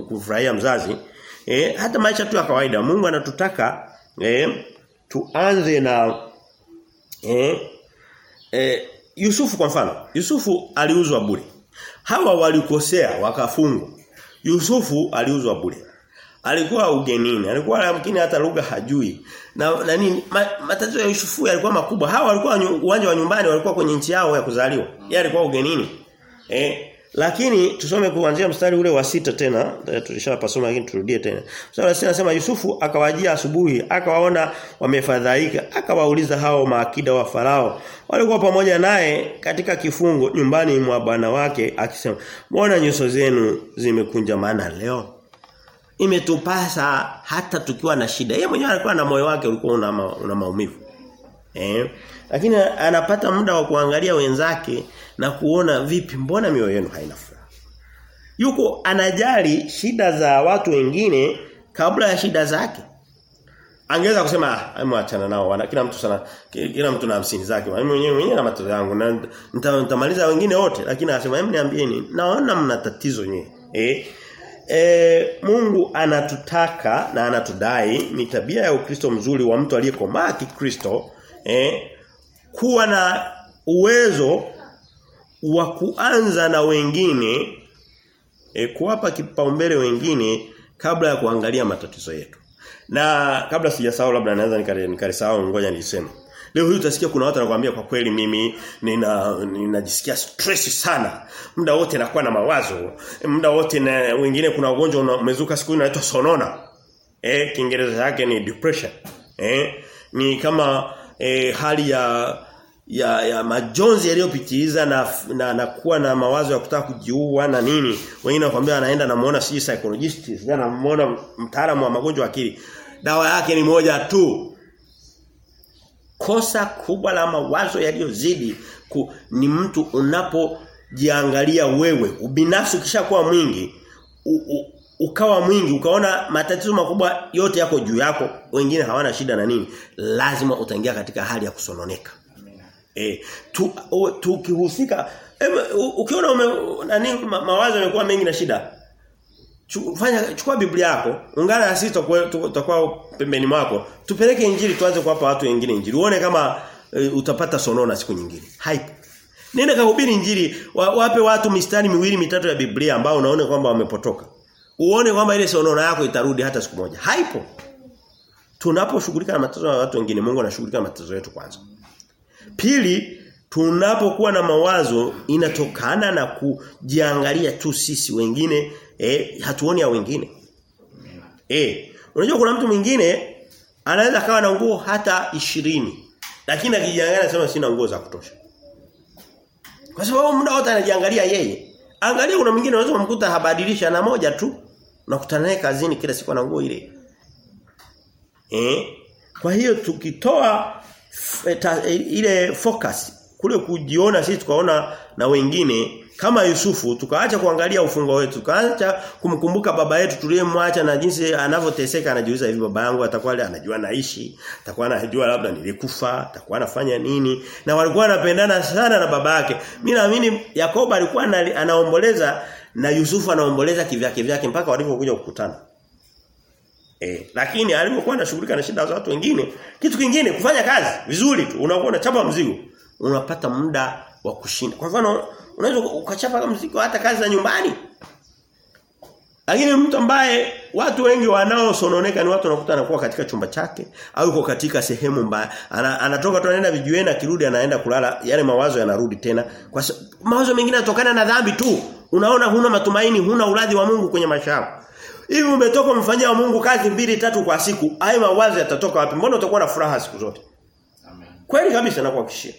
kufurahia mzazi. Eh hata maisha tu ya kawaida Mungu anatutaka eh tuanze na eh, eh Yusufu kwa mfano Yusufu aliuzwa bure hawa walikosea wakafungwa Yusufu aliuzwa bure alikuwa ugenini alikuwa yamkini hata lugha hajui. Na, na nini ma, matatizo ya Yusufu yalikuwa makubwa. Hawa walikuwa uwanja wa nyumbani walikuwa kwenye nchi yao ya kuzaliwa. Yeye alikuwa ugenini. Eh lakini tusome kuanzia mstari ule wa sita tena tulishapasoma lakini turudie tena. Mstari wa sita anasema Yusufu akawajia asubuhi akawaona wamefadhaika akawauliza hao maakida wa farao. Walikuwa pamoja naye katika kifungo nyumbani mwa bwana wake akisema mbona nyuso zenu zimekunja maana leo imetupasa hata tukiwa na shida yeye mwenyewe alikuwa na moyo wake ulikuwa una, ma, una maumivu eh lakini anapata muda wa kuangalia wenzake na kuona vipi mbona mioyo yenu haina furaha. Yuko anajali shida za watu wengine kabla ya shida zake. Angeweza kusema amwachana achana nao wana kila mtu sana kila mtu na hamsini zake. Mimi mwenyewe mwenyewe na matatizo yangu na nitamaliza wengine wote lakini anasema hebu niambieni naona mna tatizo nyewe. Eh E, Mungu anatutaka na anatudai ni tabia ya Ukristo mzuri wa mtu aliyekomaa Kikristo eh kuwa na uwezo wa kuanza na wengine e, kuwapa kipaumbele wengine kabla ya kuangalia matatizo yetu. Na kabla sijasahau labda naweza nikalisahau ngoja niseme. Leo hii utasikia kuna watu wanakuambia kwa kweli mimi nina ninajisikia stress sana. Muda wote nakuwa na mawazo. Muda wote na wengine kuna ugonjwa umezuka siku inaitwa sonona. Eh Kiingereza yake ni depression. Eh ni kama eh, hali ya ya, ya majonzi yaliyopitiliza na, na na kuwa na mawazo ya kutaka kujiua na nini. Wengine wanakuambia anaenda namuona si psychologist, sija namuona mtaalamu wa magonjwa akili. Dawa yake ni moja tu. Kosa kubwa la mawazo yaliyozidi ni mtu unapojiangalia wewe, ubinafsi ukishakuwa mwingi, u, u, ukawa mwingi ukaona matatizo makubwa yote yako juu yako, wengine hawana shida na nini, lazima utaingia katika hali ya kusononeka. e, tu tukihusika ukiona ume nani ma, mawazo yamekuwa mengi na shida fanya chukua Biblia yako ungana na sisi tutakuwa pembeni mwako. Tupeleke injili tuanze kuwapa watu wengine injili. Uone kama e, utapata sonona siku nyingine. Haipo nenda kahubiri injili wa, wape watu mistari miwili mitatu ya Biblia ambao unaona kwamba wamepotoka. Uone kwamba ile sonona yako itarudi hata siku moja. Haipo tunaposhughulika na matatizo ya watu wengine Mungu anashughulika na matatizo yetu kwanza. Pili, tunapokuwa na mawazo inatokana na kujiangalia tu sisi wengine eh hatuoni ya wengine. Eh, unajua kuna mtu mwingine Anaweza kawa na nguo hata ishirini Lakini akijiangalia anasema sina nguo za kutosha. Kwa sababu muda wote anajiangalia yeye. Angalia kuna mwingine unaweza kumkuta habadilisha na moja tu. Unakutana naye kazini kila siku na nguo ile. Eh? Kwa hiyo tukitoa ile focus kule kujiona sisi tukaona na wengine kama Yusufu tukaacha kuangalia ufungo wetu tukaacha kumkumbuka baba yetu tuliyemwacha na jinsi anavyoteseka anajiuliza hivi baba yangu atakuwa anajua naishi atakuwa anajua labda nilikufa atakuwa anafanya nini? Na walikuwa wanapendana sana na baba yake. Mimi naamini Yakobo alikuwa anaomboleza na Yusufu anaomboleza kivyake vyake mpaka walipokuja kukutana. Eh, lakini alipokuwa anashughulika na shida za watu wengine, kitu kingine kufanya kazi vizuri tu, unakuwa unachapa mzigo, unapata muda wa kushinda. Kwa mfano, unaweza ukachapa mzigo hata kazi za nyumbani. Lakini mtu ambaye watu wengi wanaosononeka ni watu wanakuta anakuwa katika chumba chake au yuko katika sehemu mbaya. Ana, anatoka tu anaenda vijiweni akirudi anaenda kulala, yale mawazo yanarudi tena. Kwa mawazo mengine yanatokana na dhambi tu. Unaona huna matumaini, huna uradhi wa Mungu kwenye maisha yako. Hivi umetoka umfanyia Mungu kazi mbili tatu kwa siku, hayo mawazo yatatoka wapi? Mbona utakuwa na furaha siku zote? Amen. Kweli kabisa nakuhakikishia.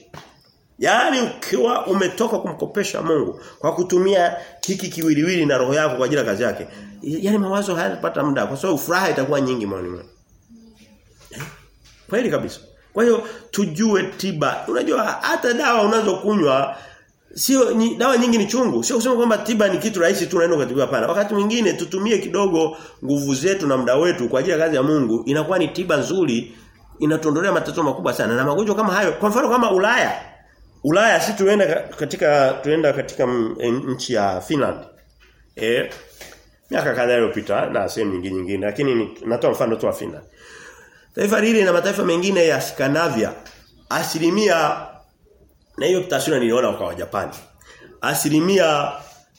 Yaani ukiwa umetoka kumkopesha Mungu kwa kutumia hiki kiwiliwili na roho yako kwa ajili ya kazi yake, yaani mawazo hayatapata muda kwa sababu furaha itakuwa nyingi moyoni mwako. Kweli kabisa. Kwa hiyo tujue tiba. Unajua hata dawa unazokunywa sio ni, dawa nyingi ni chungu. Sio kusema kwamba tiba ni kitu rahisi tu unaenda ukatibiwa pana. Wakati mwingine tutumie kidogo nguvu zetu na muda wetu kwa ajili ya kazi ya Mungu inakuwa ni tiba nzuri inatuondolea matatizo makubwa sana. Na magonjwa kama hayo, kwa mfano kama Ulaya. Ulaya si tuenda katika tuenda katika nchi ya Finland. Eh miaka kadhaa iliyopita na sehemu nyingine nyingine lakini natoa mfano tu wa Finland. Taifa hili na mataifa mengine ya Skandinavia asilimia na hiyo taswira niliona kwa Japani. Asilimia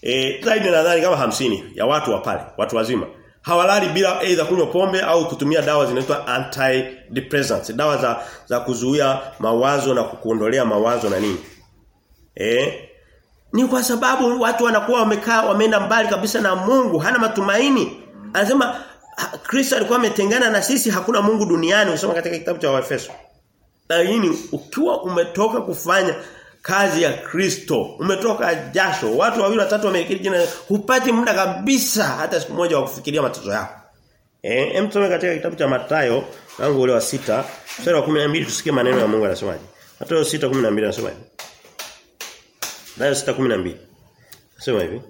eh nadhani kama hamsini ya watu wa pale, watu wazima. Hawalali bila aidha kunywa pombe au kutumia dawa zinaitwa antidepressants, dawa za za kuzuia mawazo na kukuondolea mawazo na nini. Eh? Ni kwa sababu watu wanakuwa wamekaa wameenda mbali kabisa na Mungu, hana matumaini. Anasema Kristo alikuwa ametengana na sisi, hakuna Mungu duniani, usoma katika kitabu cha Waefeso. Lakini ukiwa umetoka kufanya kazi ya Kristo, umetoka jasho, watu wawili watatu wamekiri jina, hupati muda kabisa hata siku moja wa kufikiria matatizo yako. Eh, hem katika kitabu cha Mathayo, mlango ule wa sita mstari wa 12 tusikie maneno ya Mungu anasemaje. Mathayo 6:12 anasemaje? Mathayo 6:12. Anasema hivi.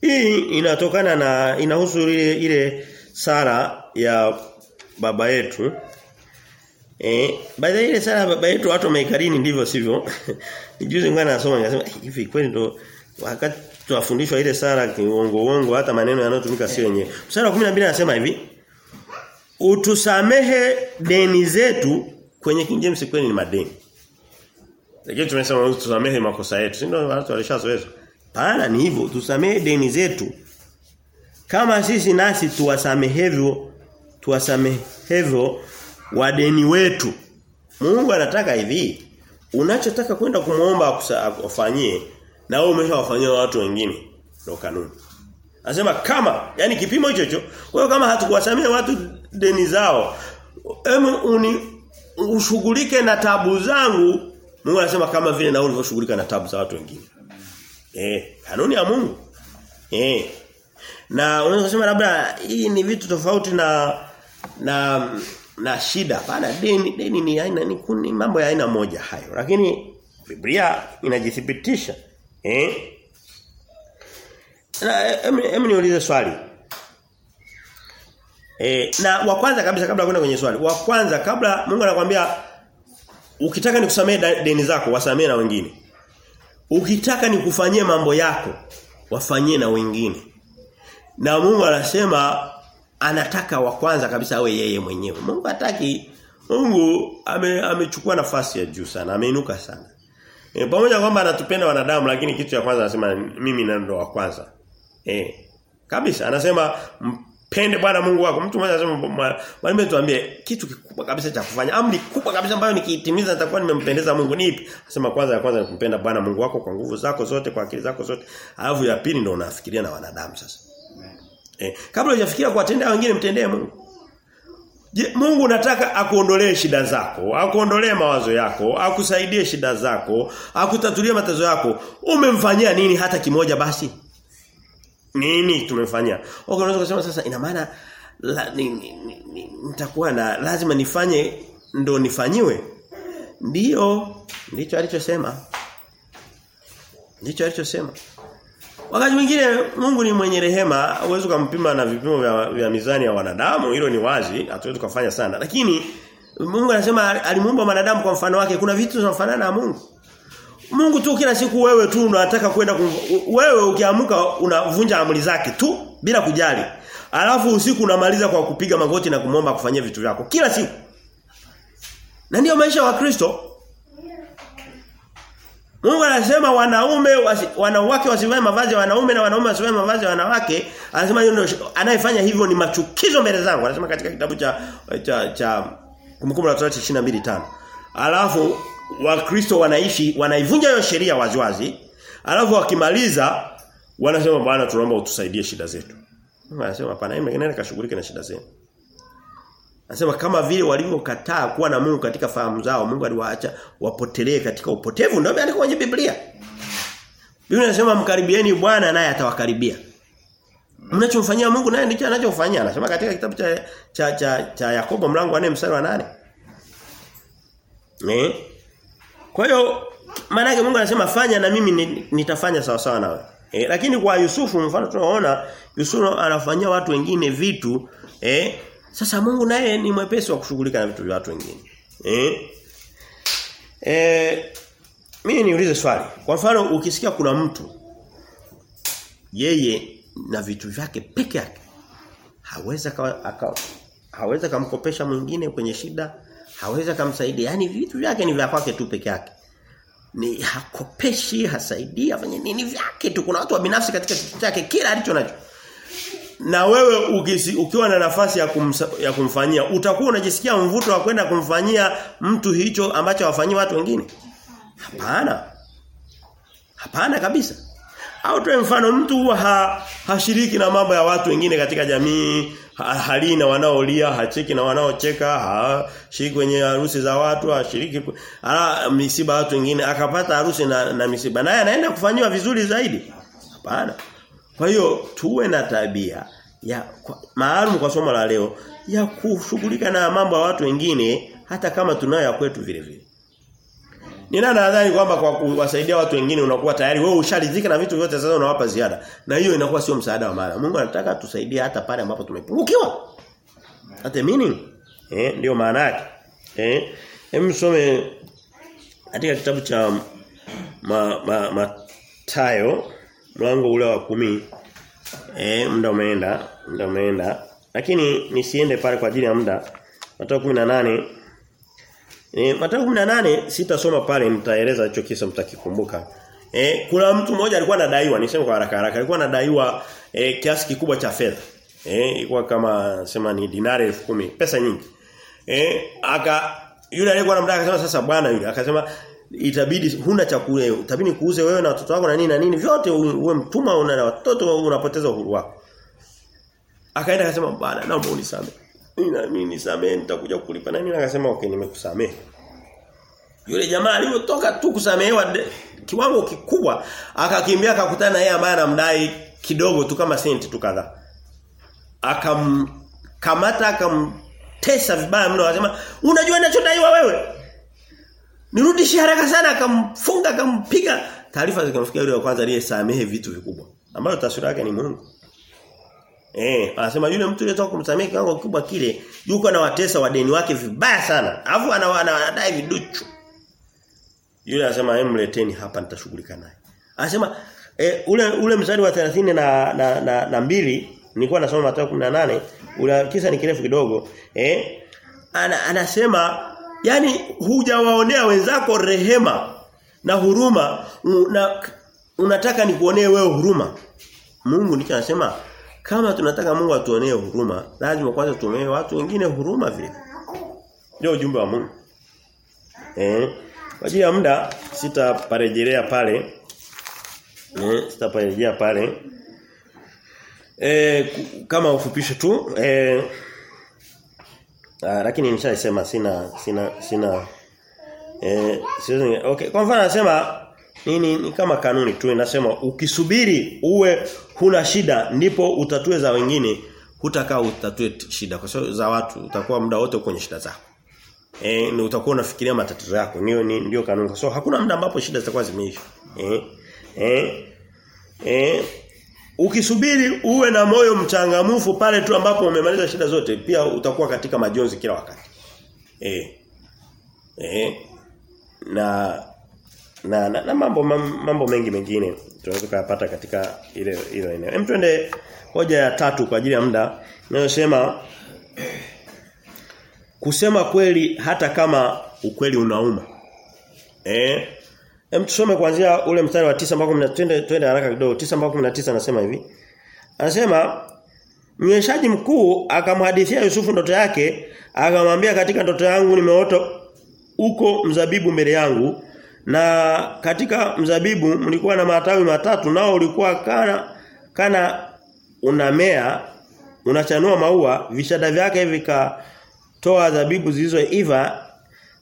Hii inatokana na inahusu ile ile sara ya baba yetu Eh, baada ile sala baba yetu watu wameikarini ndivyo sivyo. Nijuzi ngana nasoma nikasema hivi kweli ndo wakati tuwafundishwa ile sala kiuongo uongo hata maneno yanayotumika sio yenyewe. Mstari wa 12 anasema hivi. Utusamehe deni zetu kwenye King James kweli ni madeni. Lakini tumesema utusamehe makosa yetu. Si ndio watu walishazoezwa. Pana ni hivyo, tusamehe deni zetu kama sisi nasi tuwasamehevyo tuwasamehevyo wadeni wetu. Mungu anataka hivi. Unachotaka kwenda kumuomba akufanyie na wewe umeshawafanyia watu wengine. Ndio kanuni. Anasema kama, yani kipimo hicho hicho. Kwa hiyo kama hatukuwasamia watu deni zao, em uni ushughulike na tabu zangu. Mungu anasema kama vile na ulivyoshughulika na tabu za watu wengine. Eh, kanuni ya Mungu. Eh. Na unaweza kusema labda hii ni vitu tofauti na na na shida pana deni deni ni aina ni, ni mambo ya aina moja hayo. Lakini Biblia inajithibitisha eh? Na em niulize swali. Eh na wa kwanza kabisa kabla kwenda kwenye swali wa kwanza kabla Mungu anakuambia ukitaka nikusamee deni zako wasamee na wengine. Ukitaka nikufanyie mambo yako wafanyie na wengine. Na Mungu anasema anataka wa kwanza kabisa awe yeye mwenyewe. Mungu hataki Mungu ame, amechukua nafasi ya juu sana, ameinuka sana. E, pamoja kwamba anatupenda wanadamu lakini kitu cha kwanza anasema mimi ndo wa kwanza. Eh. Kabisa anasema mpende Bwana Mungu wako. Mtu mmoja anasema mwalimu tuambie kitu kikubwa kabisa cha kufanya. Amri kubwa kabisa ambayo nikiitimiza nitakuwa nimempendeza Mungu ni ipi? Anasema kwanza ya kwanza ni kumpenda Bwana Mungu wako kwa nguvu zako zote, kwa akili zako zote. Alafu ya pili ndio unafikiria na wanadamu sasa. Eh, kabla hujafikiria kuwatendea wengine mtendee Mungu. Je, Mungu nataka akuondolee shida zako, akuondolee mawazo yako, akusaidie shida zako, akutatulie matatizo yako. Umemfanyia nini hata kimoja basi? Nini tumefanyia? Okay, unaweza kusema sasa ina maana nitakuwa na lazima nifanye ndo nifanyiwe. Ndiyo, ndicho alichosema. Ndicho alichosema. Wakati mwingine Mungu ni mwenye rehema, huwezi kumpima na vipimo vya, vya mizani ya wanadamu, hilo ni wazi, hatuwezi kufanya sana. Lakini Mungu anasema alimuumba wanadamu kwa mfano wake. Kuna vitu vinafanana na Mungu. Mungu tu kila siku wewe tu unataka kwenda wewe ukiamka unavunja amri zake tu bila kujali. Alafu usiku unamaliza kwa kupiga magoti na kumomba kufanyia vitu vyako kila siku. Na ndio maisha wa Kristo. Mungu anasema wanaume wanawake wasivae mavazi ya wanaume na wanaume wasivae mavazi ya wanawake. Anasema yule anayefanya hivyo ni machukizo mbele zangu. Anasema katika kitabu cha cha, cha Kumbukumbu la Torati 22:5. Alafu Wakristo wanaishi wanaivunja hiyo sheria waziwazi. Alafu wakimaliza wanasema bwana tunaomba utusaidie shida zetu. Mungu anasema hapana, mimi nenda kashughulike na shida zenu. Anasema kama vile walivyokataa kuwa na Mungu katika fahamu zao, Mungu aliwaacha wapotelee katika upotevu. Ndio imeandikwa kwenye Biblia. Biblia inasema mkaribieni Bwana naye atawakaribia. Mnachomfanyia Mungu naye ndicho anachofanyia. Anasema katika kitabu cha cha cha, cha Yakobo mlango wa 4 mstari wa 8. Eh? Kwa hiyo maana yake Mungu anasema fanya na mimi nitafanya sawa sawa nawe. Eh, lakini kwa Yusufu mfano tunaona Yusufu anafanyia watu wengine vitu eh sasa Mungu naye ni mwepesi wa kushughulika na vitu vya watu wengine. Eh? Eh mimi niulize swali. Kwa mfano ukisikia kuna mtu yeye na vitu vyake peke yake haweza aka, haweza kumkopesha mwingine kwenye shida, haweza kumsaidia. Yaani vitu vyake ni vya kwake tu peke yake. Ni hakopeshi, hasaidii, afanye nini vyake tu. Kuna watu wa binafsi katika kitu chake kila alicho nacho na wewe ukisi, ukiwa na nafasi ya, kumsa, ya kumfanyia utakuwa unajisikia mvuto wa kwenda kumfanyia mtu hicho ambacho wafanyia watu wengine? Hapana. Hapana kabisa. Au tuwe mfano mtu huwa ha, hashiriki na mambo ya watu wengine katika jamii ha, hali na wanaolia hacheki na wanaocheka hashiriki kwenye harusi za watu hashiriki misiba watu wengine akapata harusi na, na misiba naye anaenda kufanywa vizuri zaidi? Hapana kwa hiyo tuwe na tabia ya maalum kwa somo la leo ya kushughulika na mambo ya watu wengine hata kama tunayo ya kwetu vile vile. Nina nadhani kwamba kwa kuwasaidia watu wengine unakuwa tayari wewe usharidhika na vitu vyote sasa unawapa ziada. Na hiyo inakuwa sio msaada wa maana. Mungu anataka tusaidie hata pale ambapo tumepungukiwa. Hata meaning eh ndio maana yake. Eh hem some katika kitabu cha ma, ma, Matayo mlango ule wa kumi. Eh muda umeenda muda umeenda. Lakini nisiende pale kwa ajili ya muda. Mathayo 18 eh Mathayo 18 sitasoma pale nitaeleza hicho kisa mtakikumbuka. Eh kuna mtu mmoja alikuwa anadaiwa niseme kwa haraka haraka. Alikuwa anadaiwa eh, kiasi kikubwa cha fedha. Eh ilikuwa kama sema ni dinari 10,000 pesa nyingi. Eh aka yule aliyekuwa anamdai akasema sasa bwana yule akasema itabidi huna chakula itabidi kuuze wewe na watoto wako na nini na nini. Vyote uwe mtuma una na watoto unapoteza uhuru wako. Akaenda akasema bwana naomba unisamehe. Nina mimi nisamehe nitakuja kukulipa. Na nini akasema okay nimekusamehe. Yule jamaa aliyotoka tu kusamehewa kiwango kikubwa akakimbia akakutana na yeye ambaye anamdai kidogo tu kama senti tu kadhaa. Akamkamata akamtesa vibaya mno akasema unajua ninachodaiwa wewe Nirudishie haraka sana akamfunga akampiga. Taarifa zikamfikia yule wa kwanza aliyesamehe vitu vikubwa. Ambayo taswira yake ni Mungu. Eh, anasema yule mtu aliyetoka kumsamehe kiwango kikubwa kile yuko na watesa wadeni wake vibaya sana. Alafu anadai viduchu. Yule anasema emleteni hapa nitashughulika naye. Anasema e, ule ule mstari wa 30 na na, na, na mbili nilikuwa nasoma Mathayo 18 ule kisa ni kirefu kidogo eh ana, anasema yani hujawaonea wenzako rehema na huruma una, unataka nikuonee wewe huruma? Mungu ndicho anasema kama tunataka Mungu atuonee huruma lazima kwanza tuonee watu wengine huruma vile. Ndio ujumbe wa Mungu. Eh kwa ajili ya muda sitaparejelea pale. Eh sitaparejea pale. Eh kama ufupishe tu eh Ah, lakini nishasema sina sina sina eh siwezi okay kwa mfano anasema nini ni kama kanuni tu inasema ukisubiri uwe huna shida ndipo utatue za wengine hutakaa utatue shida kwa sababu za watu utakuwa muda wote kwenye shida zako. Eh ni utakuwa unafikiria matatizo yako. Ndio ni ndio kanuni. Kwa sababu hakuna muda ambapo shida zitakuwa zimeisha. Eh eh eh ukisubiri uwe na moyo mchangamufu pale tu ambapo umemaliza shida zote pia utakuwa katika majonzi kila wakati. Eh eh na na, na, na mambo mambo mengi mengine tunaweza kuyapata katika ile ile eneo. Hem twende hoja ya tatu kwa ajili ya muda inayosema kusema kweli hata kama ukweli unauma. Eh? Hem tusome kuanzia ule mstari wa 9 mpaka twende twende haraka kidogo 9 mpaka 19 anasema hivi. Anasema mnyweshaji mkuu akamhadithia Yusufu ndoto yake akamwambia katika ndoto yangu nimeota uko mzabibu mbele yangu na katika mzabibu mlikuwa na matawi matatu nao ulikuwa kana kana unamea unachanua maua vishada vyake vikatoa zabibu zilizoiva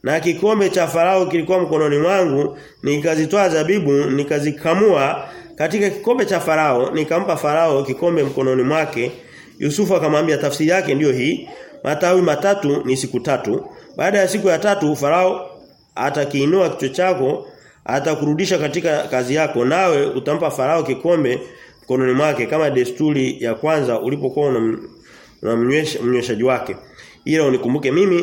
na kikombe cha farao kilikuwa mkononi mwangu nikazitoa zabibu nikazikamua. Katika kikombe cha farao nikampa farao kikombe mkononi mwake. Yusufu akamwambia tafsiri yake ndiyo hii matawi matatu ni siku tatu. Baada ya siku ya tatu farao atakiinua kichwa chako atakurudisha katika kazi yako nawe utampa farao kikombe mkononi mwake kama desturi ya kwanza ulipokuwa unamnyweshaji mnyweshaji wake ila unikumbuke mimi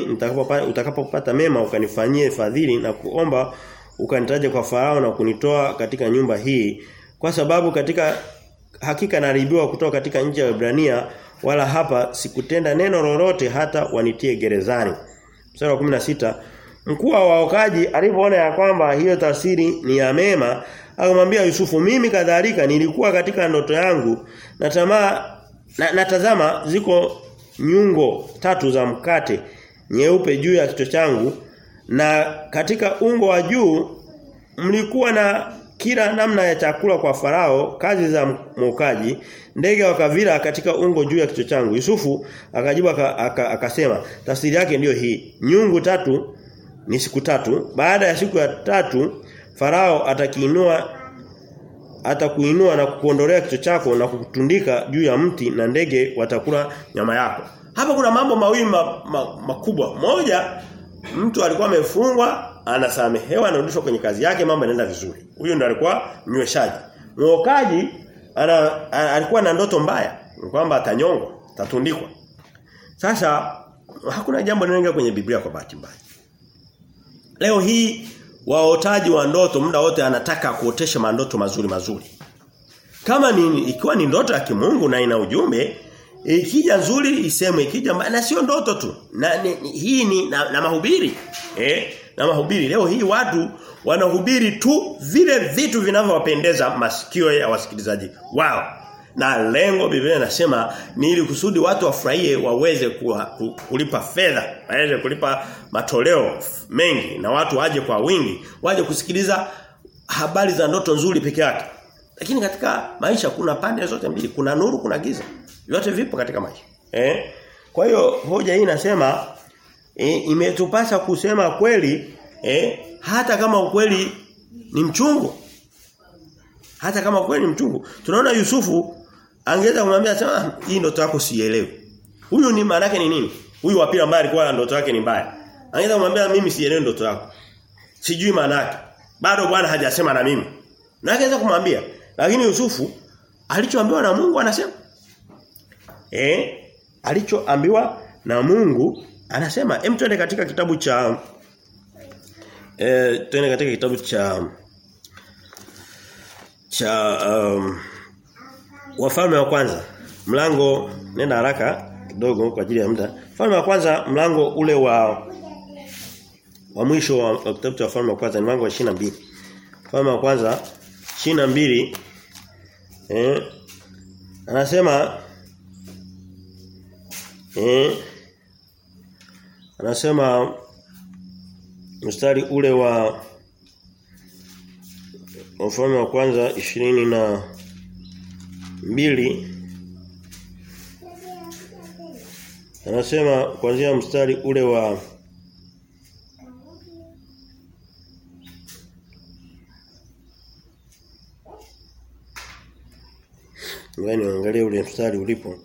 utakapopata mema ukanifanyie fadhili na kuomba ukanitaje kwa farao na kunitoa katika nyumba hii. Kwa sababu katika hakika naribiwa kutoka katika nchi ya Ibrania wala hapa sikutenda neno lolote hata wanitie gerezani. Mstari wa 16 Mkuu wa waokaji alipoona ya kwamba hiyo tafsiri ni ya mema, akamwambia Yusufu, mimi kadhalika nilikuwa katika ndoto yangu na tamaa na, natazama ziko nyungo tatu za mkate nyeupe juu ya kichwa changu na katika ungo wa juu mlikuwa na kila namna ya chakula kwa farao kazi za mwokaji ndege wakavira katika ungo juu ya kichwa changu. Yusufu akajibu akasema aka, aka tafsiri yake ndiyo hii. Nyungu tatu ni siku tatu. Baada ya siku ya tatu farao atakiinua atakuinua na kukuondolea kichwa chako na kukutundika juu ya mti na ndege watakula nyama yako. Hapa kuna mambo mawili ma, ma, makubwa. Moja mtu alikuwa amefungwa anasamehewa anarudishwa kwenye kazi yake mambo yanaenda vizuri. Huyu ndo alikuwa mnyweshaji. Mwokaji ana, alikuwa na ndoto mbaya kwamba atanyongwa atatundikwa. Sasa hakuna jambo linaloingia kwenye Biblia kwa bahati mbaya. Leo hii waotaji wa ndoto muda wote anataka kuotesha mandoto mazuri mazuri. Kama ni ikiwa ni ndoto ya kimungu na ina ujumbe, ikija nzuri isemwe, ikija na sio ndoto tu. Na ni, hii ni na, na mahubiri. Eh? Na mahubiri leo hii watu wanahubiri tu vile vitu vinavyowapendeza masikio ya wasikilizaji wao. Na lengo Biblia inasema ni ili kusudi watu wafurahie waweze kuwa, kulipa fedha, waweze kulipa matoleo mengi na watu waje kwa wingi, waje kusikiliza habari za ndoto nzuri peke yake. Lakini katika maisha kuna pande zote mbili, kuna nuru, kuna giza. Yote vipo katika maisha. Eh? Kwa hiyo hoja hii inasema e, imetupasa kusema kweli eh, hata kama ukweli ni mchungu. Hata kama kweli ni mchungu. Tunaona Yusufu angeweza kumwambia sema hii ndoto yako sielewi. Huyu ni maana ni nini? Huyu wa pili ambaye alikuwa ndoto yake ni mbaya. Angeweza kumwambia mimi sielewi ndoto yako. Sijui maana yake. Bado Bwana hajasema na mimi. Na angeweza kumwambia. Lakini Yusufu alichoambiwa na Mungu anasema. Eh? Alichoambiwa na Mungu anasema. Hem twende katika kitabu cha eh twende katika kitabu cha cha um, wafalme wa kwanza mlango nenda haraka kidogo kwa ajili ya muda. Wafalme wa kwanza mlango ule wa wa mwisho wa, kitabu cha wafalme wa kwanza ni mlango wa 22 wafalme wa kwanza 22 eh anasema eh anasema mstari ule wa Wafalme wa kwanza ishirini na mbili Anasema kuanzia mstari ule wa Ngoja niangalie ule mstari ulipo.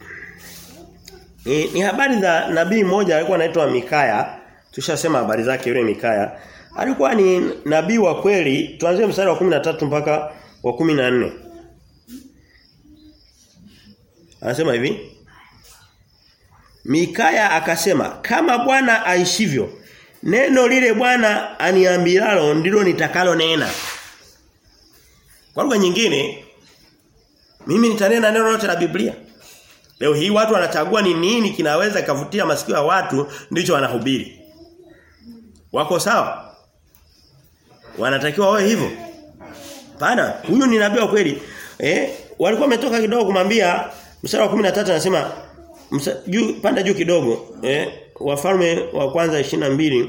Ni, ni habari za nabii mmoja alikuwa anaitwa Mikaya. Tushasema habari zake yule Mikaya. Alikuwa ni nabii wa kweli. Tuanzie mstari wa 13 mpaka wa 14. Anasema hivi. Mikaya akasema kama Bwana aishivyo neno lile Bwana aniambilalo ndilo nitakalo nena. Kwa lugha nyingine mimi nitanena neno lote la Biblia. Leo hii watu wanachagua ni nini kinaweza kavutia masikio ya watu ndicho wanahubiri. Wako sawa? Wanatakiwa wawe hivyo. Pana, huyu ni nabii kweli. Eh, walikuwa wametoka kidogo kumwambia mstari wa 13 anasema juu panda juu kidogo eh wafalme wa kwanza 22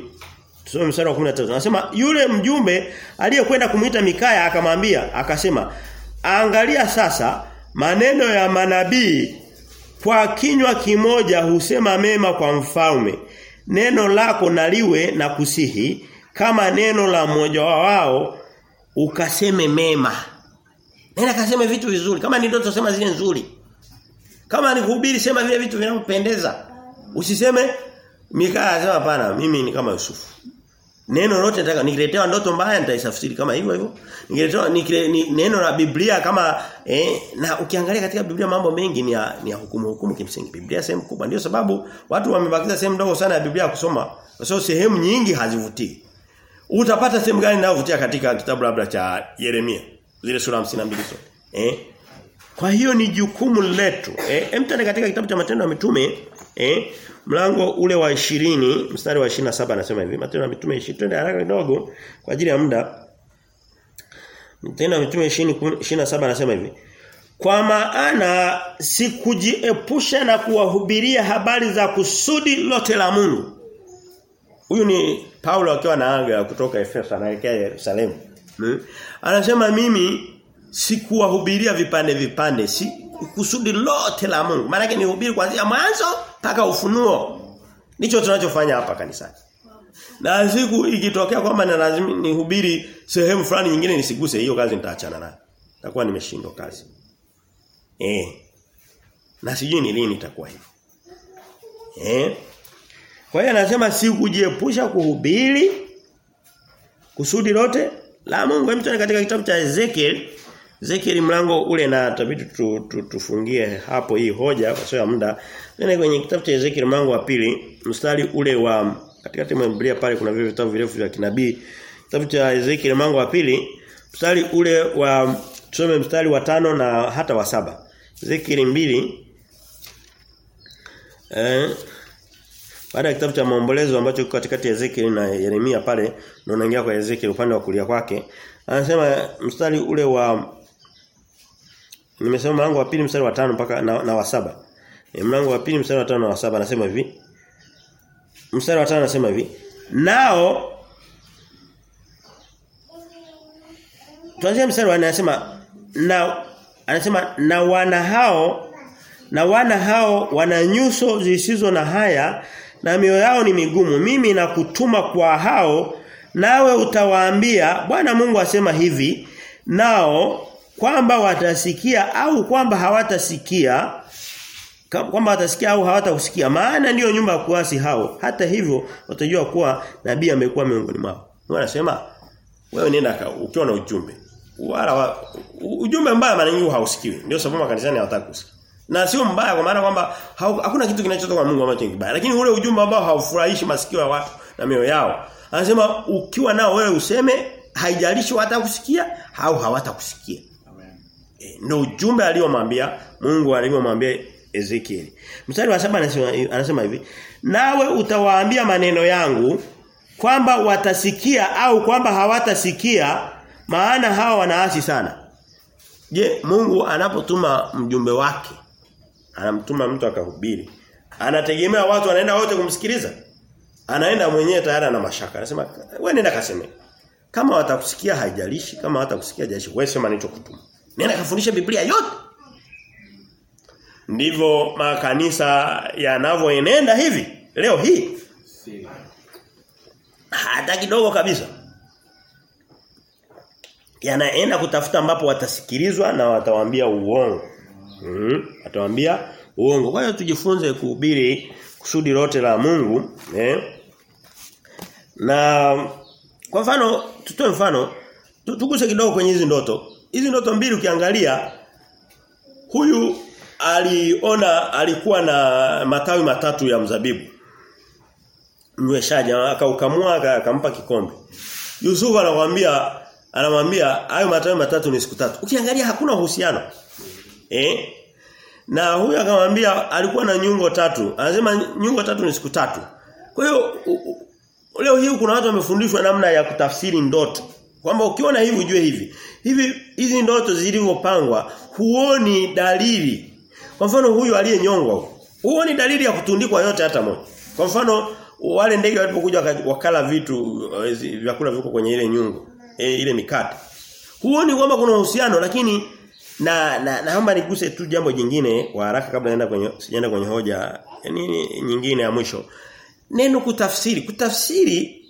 tusome mstari wa 13 anasema yule mjumbe aliyekwenda kumuita Mikaya akamwambia akasema angalia sasa maneno ya manabii kwa kinywa kimoja husema mema kwa mfalme. Neno lako naliwe na kusihi kama neno la mmoja wao ukaseme mema. Nenda kaseme vitu vizuri. Kama ni ndoto sema zile nzuri kama ni kuhubiri sema vile vitu vinavyopendeza. Usiseme Mikaya anasema hapana mimi ni kama Yusufu. Neno lote nataka nikiletewa ndoto mbaya nitaisafsiri kama hivyo hivyo. Nikiletewa nikile, ni, neno la Biblia kama eh, na ukiangalia katika Biblia mambo mengi ni ya, ni ya hukumu hukumu kimsingi. Biblia sehemu kubwa ndio sababu watu wamebakiza sehemu ndogo sana ya Biblia kusoma. Kwa sababu sehemu nyingi hazivutii. Utapata sehemu gani inayovutia katika kitabu labda cha Yeremia zile sura 52 zote. Eh? Kwa hiyo ni jukumu letu. Eh, mtende katika kitabu cha Matendo ya Mitume, eh, mlango ule wa 20, mstari wa 27 anasema hivi. Matendo ya Mitume 20 twende haraka kidogo kwa ajili ya muda. Matendo ya Mitume 20 27 anasema hivi. Kwa maana sikujiepusha na kuwahubiria habari za kusudi lote la Mungu. Huyu ni Paulo akiwa anaaga kutoka Efeso anaelekea Yerusalemu. Hmm? Anasema mimi sikuwahubiria vipande vipande si kusudi lote la Mungu. Maana yake ni hubiri kuanzia mwanzo mpaka ufunuo. Ndicho tunachofanya hapa kanisani. Na siku ikitokea kwamba na lazima nihubiri sehemu fulani nyingine nisiguse hiyo kazi nitaachana nayo. Nitakuwa nimeshindwa kazi. Eh. Na sijui ni lini itakuwa hivyo. Eh. Kwa hiyo anasema sikujiepusha kuhubiri kusudi lote la Mungu. Mtu katika kitabu cha Ezekiel Ezekiel mlango ule na tabidi tu, tu, tufungie hapo hii hoja kwa sababu ya muda. Nene kwenye kitabu cha Ezekiel mlango wa pili mstari ule wa katikati mwa Biblia pale kuna vile vitabu virefu vya kinabii. Kitabu cha Ezekiel mlango wa pili mstari ule wa tusome mstari wa tano na hata wa saba. Ezekiel mbili eh baada ya kitabu cha maombolezo ambacho kiko katikati ya Ezekiel na Yeremia pale na unaingia kwa Ezekiel upande wa kulia kwake anasema mstari ule wa nimesema mlango wa pili mstari wa tano mpaka na, na wa saba. E, mlango wa pili mstari wa tano na wa saba anasema hivi. Mstari wa tano anasema hivi. Nao tuanzie mstari wa anasema na anasema na wana hao na wana hao wana nyuso zisizo na haya na mioyo yao ni migumu. Mimi nakutuma kwa hao nawe utawaambia Bwana Mungu asema hivi nao kwamba watasikia au kwamba hawatasikia kwamba watasikia au hawatakusikia. Maana ndiyo nyumba ya kuasi hao. Hata hivyo watajua kuwa nabii amekuwa miongoni mwao. Wanasema anasema wewe nenda ukiwa na ujumbe. Wala wa, ujumbe mbaya maana nyingi hausikiwi. Ndio sababu makanisani hawataka kusikia. Na sio mbaya kwa maana kwamba hakuna kitu kinachotoka kwa Mungu ambacho ni kibaya. Lakini ule ujumbe ambao haufurahishi masikio ya watu na mioyo yao. Anasema ukiwa nao wewe useme haijalishi watakusikia au hawatakusikia ndio ujumbe aliyomwambia Mungu aliyomwambia Ezekiel. Mstari wa saba anasema, anasema hivi, nawe utawaambia maneno yangu kwamba watasikia au kwamba hawatasikia maana hawa wanaasi sana. Je, Mungu anapotuma mjumbe wake anamtuma mtu akahubiri. Anategemea watu wanaenda wote kumsikiliza? Anaenda mwenyewe tayari ana mashaka. Anasema wewe nenda kaseme. Kama watakusikia haijalishi, kama watakusikia haijalishi. Wewe sema nilichokutuma. Nenda kafundisha Biblia yote. ndivyo makanisa yanavyoenenda hivi leo hii. Hata kidogo kabisa. Yanaenda kutafuta ambapo watasikilizwa na watawaambia uongo. Mm watawaambia uongo. Kwa hiyo tujifunze kuhubiri kusudi lote la Mungu eh? Na kwa mfano tutoe mfano. Tuguse kidogo kwenye hizi ndoto hizi ndoto mbili ukiangalia huyu aliona alikuwa na matawi matatu ya mzabibu. Mnyweshaji akaukamua akampa kikombe. Yusufu anamwambia anamwambia hayo matawi matatu ni siku tatu. Ukiangalia hakuna uhusiano. Eh? Na huyu akamwambia alikuwa na nyungo tatu. Anasema nyungo tatu ni siku tatu. Kwa hiyo leo hii kuna watu wamefundishwa namna ya kutafsiri ndoto kwamba ukiona hivi ujue hivi. Hivi hizi ndoto zilivyopangwa huoni dalili. Kwa mfano huyu aliyenyongwa huoni dalili ya kutundikwa yote hata moja. Kwa mfano wale ndege walipokuja wakala vitu vyakula viko kwenye ile nyungu e, ile mikate. Huoni kwamba kuna uhusiano lakini na na naomba niguse tu jambo jingine kwa haraka kabla naenda kwenye sijaenda kwenye hoja nini nyingine ya mwisho. Neno kutafsiri. Kutafsiri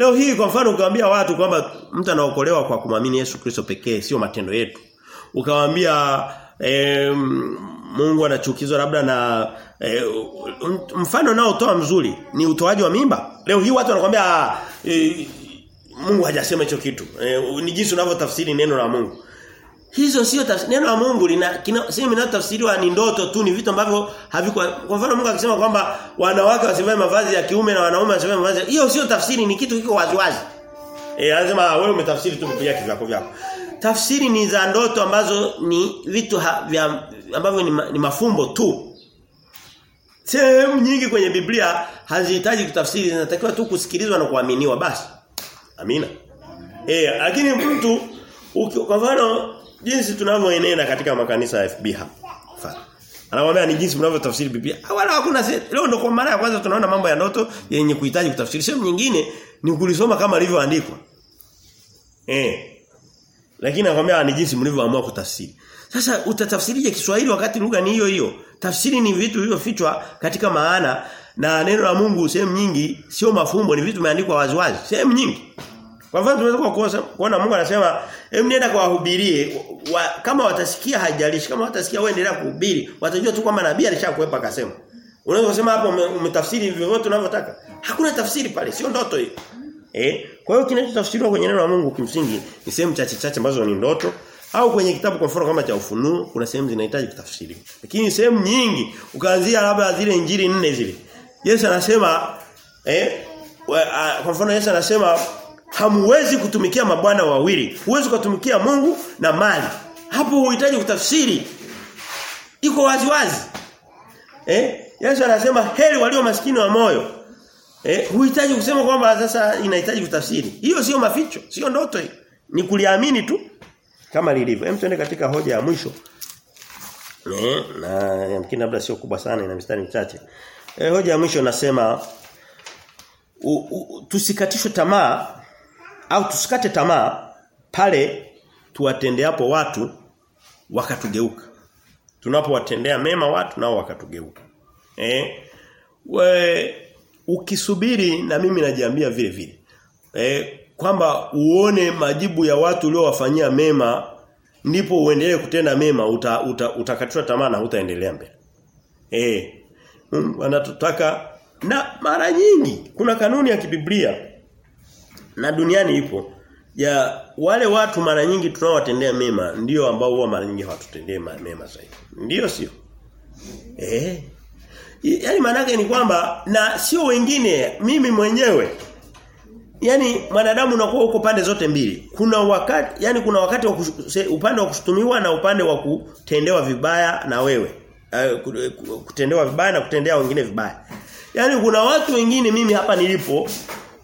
leo hii kwa mfano ukawaambia watu kwamba mtu anaokolewa kwa kumwamini Yesu Kristo pekee sio matendo yetu. Ukawaambia e, Mungu anachukizwa labda na e, mfano nao toa mzuri ni utoaji wa mimba. Leo hii watu wanakuambia e, Mungu hajasema hicho kitu. E, ni jinsi unavyotafsiri neno la Mungu Hizo sio neno la Mungu lina sema linatafsiriwa ni ndoto tu ni vitu ambavyo haviko kwa mfano Mungu akisema kwamba wanawake wasivae mavazi ya kiume na wanaume wasivae mavazi hiyo sio tafsiri ni kitu kiko wazi wazi. Eh anasema wewe umetafsiri tu kupiga kivyako vyako. Tafsiri ni za ndoto ambazo ni vitu ha, vya ambavyo ni, ma, ni mafumbo tu. Sehemu nyingi kwenye Biblia hazihitaji kutafsiri zinatakiwa tu kusikilizwa na kuaminiwa basi. Amina. Eh lakini mtu kwa mfano jinsi tunavyoenenda katika makanisa ya FB hapa. Anamwambia ni jinsi mnavyotafsiri Biblia. Wala hakuna leo ndo kwa mara ya kwanza tunaona mambo ya ndoto yenye kuhitaji kutafsiri. Sehemu nyingine ni kulisoma kama ilivyoandikwa. Eh. Lakini anakuambia ni jinsi mlivyoamua kutafsiri. Sasa utatafsirije Kiswahili wakati lugha ni hiyo hiyo? Tafsiri ni vitu vilivyofichwa katika maana na neno la Mungu sehemu nyingi sio mafumbo ni vitu vimeandikwa waziwazi. Sehemu nyingi. Kwa mfano tunaweza kuona Mungu anasema, "Hem nenda kwa wahubirie, wa, kama watasikia haijalishi, kama watasikia wewe endelea kuhubiri, watajua tu kwamba nabii alishakuepa akasema." Unaweza kusema hapo umetafsiri vyovyote unavyotaka. Hakuna tafsiri pale, sio ndoto hiyo. Eh? Kwa hiyo kinachotafsiriwa kwenye neno la Mungu kimsingi ni sehemu chache chache ambazo ni ndoto au kwenye kitabu kwa mfano kama cha ufunuo kuna sehemu zinahitaji kutafsiriwa. Lakini sehemu nyingi ukaanzia labda zile injili nne zile. Yesu anasema eh kwa mfano Yesu anasema hamwezi kutumikia mabwana wawili. Huwezi kutumikia Mungu na mali. Hapo uhitaji kutafsiri. Iko wazi wazi. Eh? Yesu anasema heri walio maskini wa moyo. Eh, huhitaji kusema kwamba sasa inahitaji kutafsiri. Hiyo sio maficho, sio ndoto hiyo. Ni kuliamini tu kama lilivyo. Hem tuende katika hoja ya mwisho. Eh, na yamkini labda sio kubwa sana ina mistari michache. Eh, hoja ya mwisho nasema tusikatishwe tamaa au tusikate tamaa pale tuwatendeapo watu wakatugeuka. Tunapowatendea mema watu nao wakatugeuka. Eh? We ukisubiri na mimi najiambia vile vile. Eh kwamba uone majibu ya watu uliowafanyia mema ndipo uendelee kutenda mema uta, uta, tamaa na utaendelea mbele. Eh Mungu anatutaka na mara nyingi kuna kanuni ya kibiblia na duniani ipo ya wale watu mara nyingi tunaowatendea mema ndio ambao huwa mara nyingi hawatutendee mema zaidi. Ndio sio? Eh. Yaani maana ni kwamba na sio wengine mimi mwenyewe yani mwanadamu unakuwa uko pande zote mbili. Kuna wakati yani kuna wakati wa upande wa kushutumiwa na upande wa kutendewa vibaya na wewe. Uh, kutendewa vibaya na kutendea wengine vibaya. Yaani kuna watu wengine mimi hapa nilipo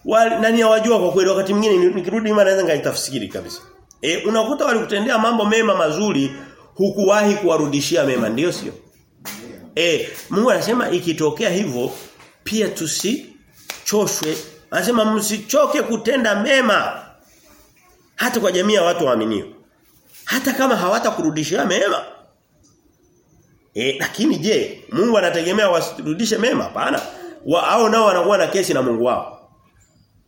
wali, nani hawajua kwa kweli wakati mwingine nikirudi nyuma naweza ngaitafsiri kabisa. E, unakuta walikutendea mambo mema mazuri hukuwahi kuwarudishia mema ndio sio? Eh, Mungu anasema ikitokea hivyo pia tusichoshwe. Anasema msichoke kutenda mema. Hata kwa jamii ya watu waaminio. Hata kama hawatakurudishia mema. E, lakini je, Mungu anategemea wasirudishe mema? Hapana. Wa, au nao wanakuwa na kesi na Mungu wao.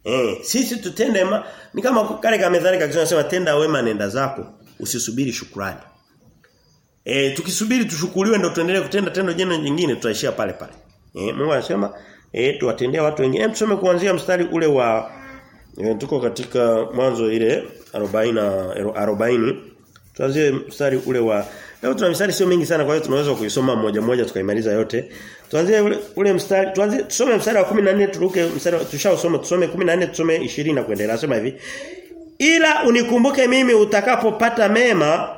Eh, sisi tutende ma, ni kama kale kama methali kakisema tenda wema nenda zako, usisubiri shukrani. Eh tukisubiri tushukuriwe ndio tuendelee kutenda tendo jema jingine tutaishia pale pale. Eh Mungu anasema eh tuwatendea watu wengine. Hem tusome kuanzia mstari ule wa e, tuko katika mwanzo ile 40 40 tuanzie mstari ule wa leo tuna mstari sio mingi sana kwa hiyo tunaweza kuisoma moja moja tukaimaliza yote. Tuanzie ule, ule mstari tuanze tusome mstari wa 14 turuke mstari tushausoma tusome 14 tusome 20 na kuendelea. Nasema hivi. Ila unikumbuke mimi utakapopata mema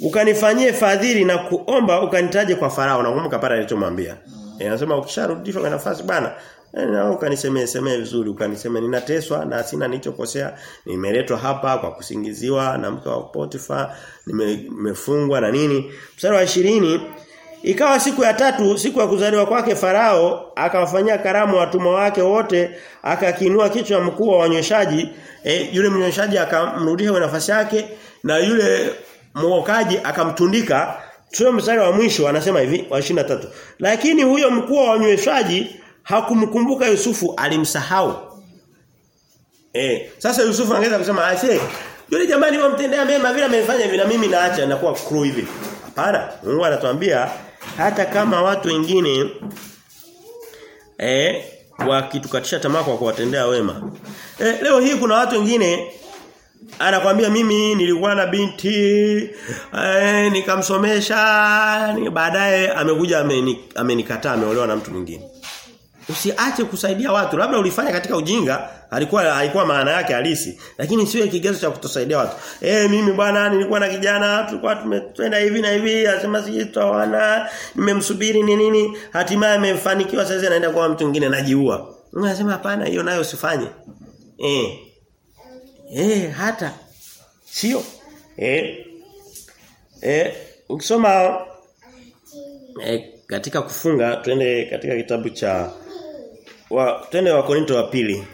ukanifanyie fadhili na kuomba ukanitaje kwa farao nakumbuka pale alichomwambia. Eh anasema ukisharudishwa kwa nafasi bana na ukanisemee semee vizuri ukanisemee ninateswa na sina nilichokosea nimeletwa hapa kwa kusingiziwa na mke wa Potifa nimefungwa na nini mstari wa 20 ikawa siku ya tatu siku ya kuzaliwa kwake farao akawafanyia karamu watumwa wake wote akakinua kichwa mkuu wa wanyoshaji e, yule mnyoshaji akamrudisha kwa nafasi yake na yule mwokaji akamtundika Tusome mstari wa mwisho anasema hivi wa 23. Lakini huyo mkuu wa wanyeshaji hakumkumbuka Yusufu alimsahau. E, sasa Yusufu angeza kusema aise, yule jamani wamtendea mema vile amefanya hivi na mimi naacha nakuwa crew hivi. Hapana, Mungu anatuambia hata kama watu wengine eh wakitukatisha tamaa kwa kuwatendea wema. Eh, leo hii kuna watu wengine anakwambia mimi nilikuwa na binti eh, nikamsomesha ni baadaye amekuja amenikataa ameolewa na mtu mwingine usiache kusaidia watu. Labda ulifanya katika ujinga alikuwa alikuwa maana yake halisi. Lakini sio kigezo cha kutosaidia watu. Eh mimi bwana nilikuwa na kijana tulikuwa tumetenda hivi na hivi anasema siji tutaona nimemsubiri ni nini. Hatimaye amefanikiwa sasa anaenda kwa mtu mwingine najiua unasema hapana hiyo nayo usifanye. Eh. Eh hata. Sio. Eh. Eh ukisoma eh, katika kufunga twende katika kitabu cha wa twende wa Korinto wa pili.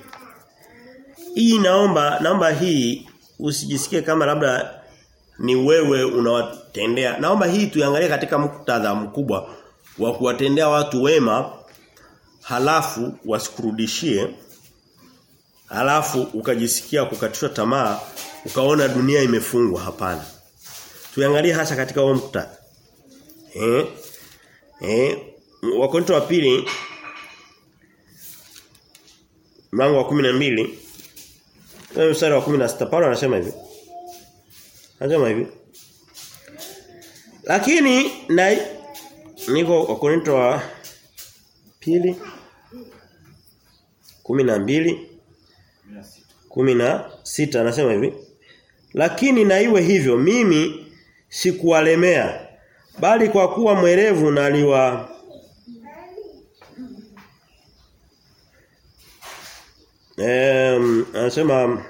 Hii naomba naomba hii usijisikie kama labda ni wewe unawatendea. Naomba hii tuangalie katika muktadha mkubwa wa kuwatendea watu wema halafu wasikurudishie Halafu ukajisikia kukatishwa tamaa, ukaona dunia imefungwa hapana. Tuangalie hasa katika huo muktadha. Eh? Eh, Wakorintho wa pili mlango wa 12 mstari wa 16 Paulo anasema hivi. Anasema hivi. Lakini na niko Wakorintho wa pili 12 kumi na sita anasema hivi lakini na iwe hivyo mimi sikuwalemea bali kwa kuwa mwerevu naliwa um, anasema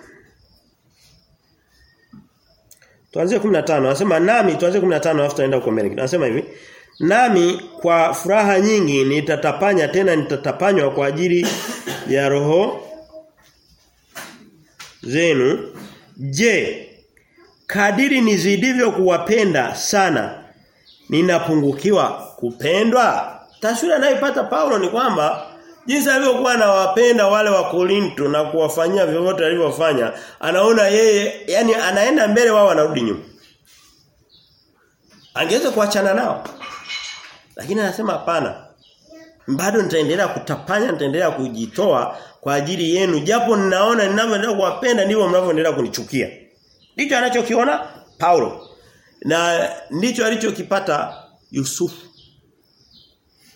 Tuanzie 15 anasema nami tuanzie 15 alafu tutaenda huko mbele. Anasema hivi nami kwa furaha nyingi nitatapanya tena nitatapanywa kwa ajili ya roho zenu. Je kadiri nizidivyo kuwapenda sana ninapungukiwa kupendwa? Taswira anayopata Paulo ni kwamba jinsi alivyokuwa anawapenda wale wa Korinto na kuwafanyia vyovyote alivyofanya anaona yeye yani anaenda mbele wao anarudi nyuma. Angeweza kuachana nao. Lakini anasema hapana. Bado nitaendelea kutapanya nitaendelea kujitoa kwa ajili yenu. Japo ninaona ninavyoendelea kuwapenda ndivyo mnavyoendelea kunichukia. Ndicho anachokiona Paulo. Na ndicho alichokipata Yusufu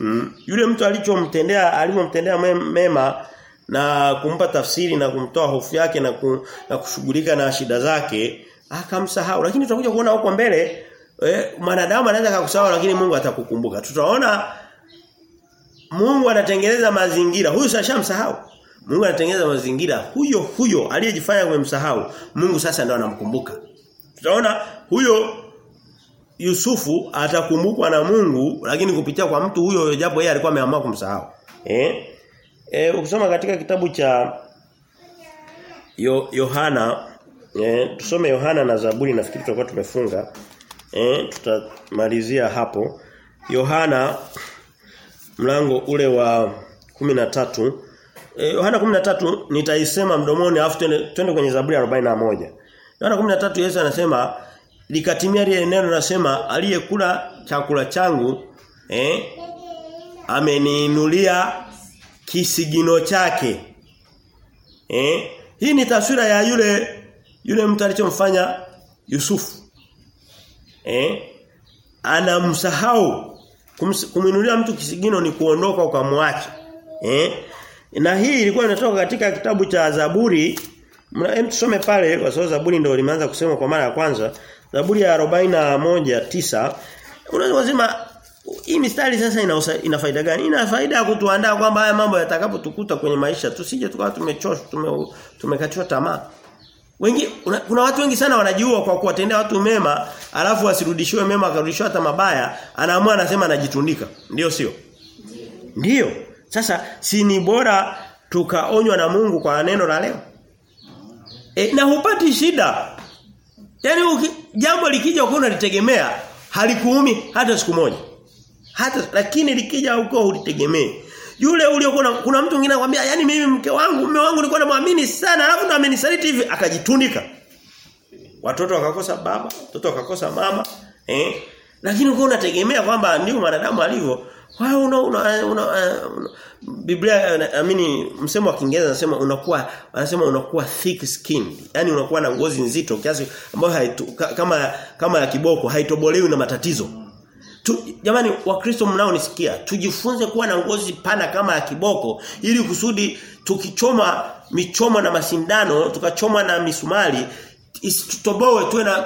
mm. yule mtu alichomtendea alimomtendea mema na kumpa tafsiri na kumtoa hofu yake na, ku, na kushughulika na shida zake akamsahau. Lakini tutakuja kuona huko mbele eh, mwanadamu anaweza kukusahau lakini Mungu atakukumbuka. Tutaona Mungu anatengeneza mazingira. Huyu sasa msahau Mungu anatengeneza mazingira. Huyo huyo aliyejifanya kumemsahau Mungu sasa ndo anamkumbuka. Tutaona huyo Yusufu atakumbukwa na Mungu lakini kupitia kwa mtu huyo japo yeye alikuwa ameamua kumsahau. Eh? E, ukisoma katika kitabu cha Yo, Yohana eh tusome Yohana na Zaburi nafikiri tutakuwa tumefunga. Eh tutamalizia hapo. Yohana mlango ule wa 13 eh, Yohana 13 nitaisema mdomoni afu twende kwenye Zaburi ya 41. Yohana 13 Yesu anasema likatimia lile neno nasema aliyekula chakula changu eh ameniinulia kisigino chake. Eh? Hii ni taswira ya yule yule mtu alichomfanya Yusufu. Eh? Anamsahau kumuinulia mtu kisigino ni kuondoka ukamwacha. Eh? Na hii ilikuwa inatoka katika kitabu cha Zaburi. Hem tusome pale kwa sababu Zaburi ndio limeanza kusema kwa mara ya kwanza. Zaburi ya 41:9 unaweza kusema hii mistari sasa ina, ina faida gani? Ina faida ya kutuandaa kwamba haya mambo yatakapotukuta kwenye maisha tusije tukawa tumechoshwa tume, tumekatiwa tamaa. Wengi una, kuna watu wengi sana wanajiua kwa kuwatendea watu mema, alafu wasirudishiwe mema akarudishiwa hata mabaya, anaamua anasema anajitundika. Ndio sio? Ndio. Sasa si ni bora tukaonywa na Mungu kwa neno la leo? E, na hupati shida. Yaani jambo likija uko unalitegemea halikuumi hata siku moja. Hata lakini likija huko ulitegemee. Yule uliokuwa kuna mtu mwingine anakuambia yani mimi mke wangu mume wangu nilikuwa namwamini sana alafu ndo amenisaliti hivi akajitundika. Watoto wakakosa baba, watoto wakakosa mama, eh? Lakini uko unategemea kwamba ndio mwanadamu alivyo. Hiyo una, una, una, una Biblia amini msemo wa Kiingereza anasema unakuwa anasema unakuwa thick skinned. Yaani unakuwa na ngozi nzito kiasi ambayo haitu, kama kama ya kiboko haitobolewi na matatizo. Tu, jamani wakristo mnaonisikia tujifunze kuwa na ngozi pana kama ya kiboko ili kusudi tukichoma michomo na masindano tukachoma na misumali isitutoboe tuwe na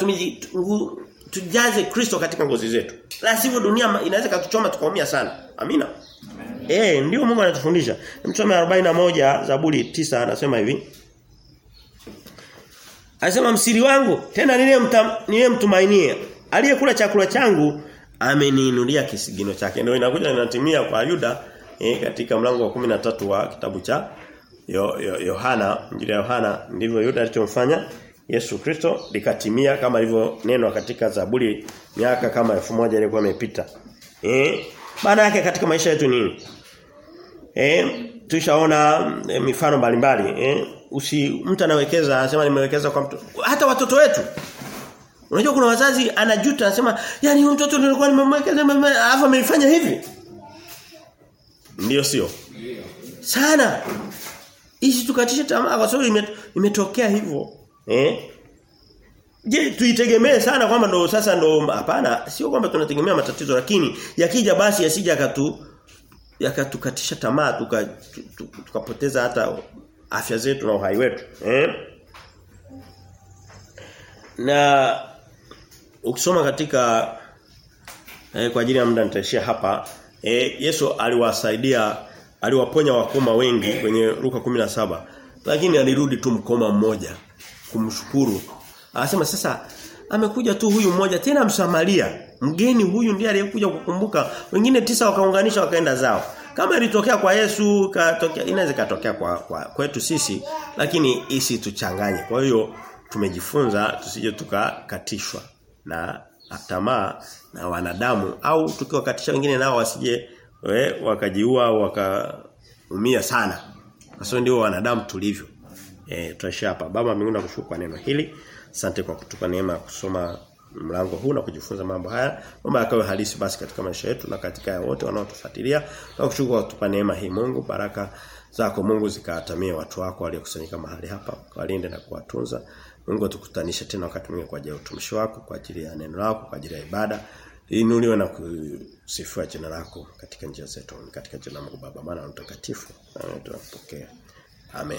tujaze Kristo katika ngozi zetu. La sivyo dunia inaweza kutuchoma tukaumia sana. Amina. Eh ndio Mungu anatufundisha. Mtume 41 Zaburi 9 anasema hivi. Anasema msiri wangu tena nile nile mtumainie aliyekula chakula changu ameniinulia kisigino chake. Ndio inakuja inatimia kwa Yuda eh, katika mlango wa 13 wa kitabu cha Yohana, yo, yo, Injili ya Yohana ndivyo Yuda alichomfanya Yesu Kristo likatimia kama ilivyo neno katika Zaburi miaka kama elfu moja ilikuwa imepita. Eh? Maana yake katika maisha yetu nini? Eh, tushaona e, mifano mbalimbali, eh? Usi mtu anawekeza anasema nimewekeza kwa mtu hata watoto wetu. Unajua kuna wazazi anajuta anasema yani huyu mtoto nilikuwa nimemwekeza alafu amenifanya hivi. Ndio sio? Sana. Isi tukatisha tamaa kwa sababu imetokea hivyo. Eh? Je, tuitegemee sana kwamba ndo sasa ndo hapana, sio kwamba tunategemea matatizo lakini yakija basi yasija akatu yakatukatisha tamaa tuka tukapoteza hata afya zetu na uhai wetu. Eh? Na ukisoma katika eh, kwa ajili ya muda nitaishia hapa eh, Yesu aliwasaidia aliwaponya wakoma wengi kwenye Luka 17 lakini alirudi tu mkoma mmoja kumshukuru. Anasema sasa amekuja tu huyu mmoja tena msamaria. Mgeni huyu ndiye aliyekuja kukumbuka. Wengine tisa wakaunganisha wakaenda zao. Kama ilitokea kwa Yesu, katokea inaweza katokea kwa, kwa kwetu sisi, lakini isituchanganye. Kwa hiyo tumejifunza tusije tukakatishwa na tamaa na wanadamu au tukiwakatisha wengine nao wasije we, wakajiua wakaumia sana. Kwa ndio wanadamu tulivyo. Eh tutaishia hapa. Baba mbinguni nakushukuru kwa neno hili. Asante kwa kutupa neema ya kusoma mlango huu na kujifunza mambo haya. Mambo yakawe halisi basi katika maisha yetu na katika wote wanaotufuatilia. Nakushukuru kwa kutupa neema hii Mungu. Baraka zako Mungu zikaatamie watu wako waliokusanyika mahali hapa. Walinde na kuwatunza. Mungu tukutanishe tena wakati mwingine kwa ajili ya utumishi wako, kwa ajili ya neno lako, kwa ajili ya ibada. Inuliwe na kusifiwa jina lako katika njia zetu, katika jina la Mungu Baba, Mwana na Mtakatifu. Amen. Tunapokea. Amen.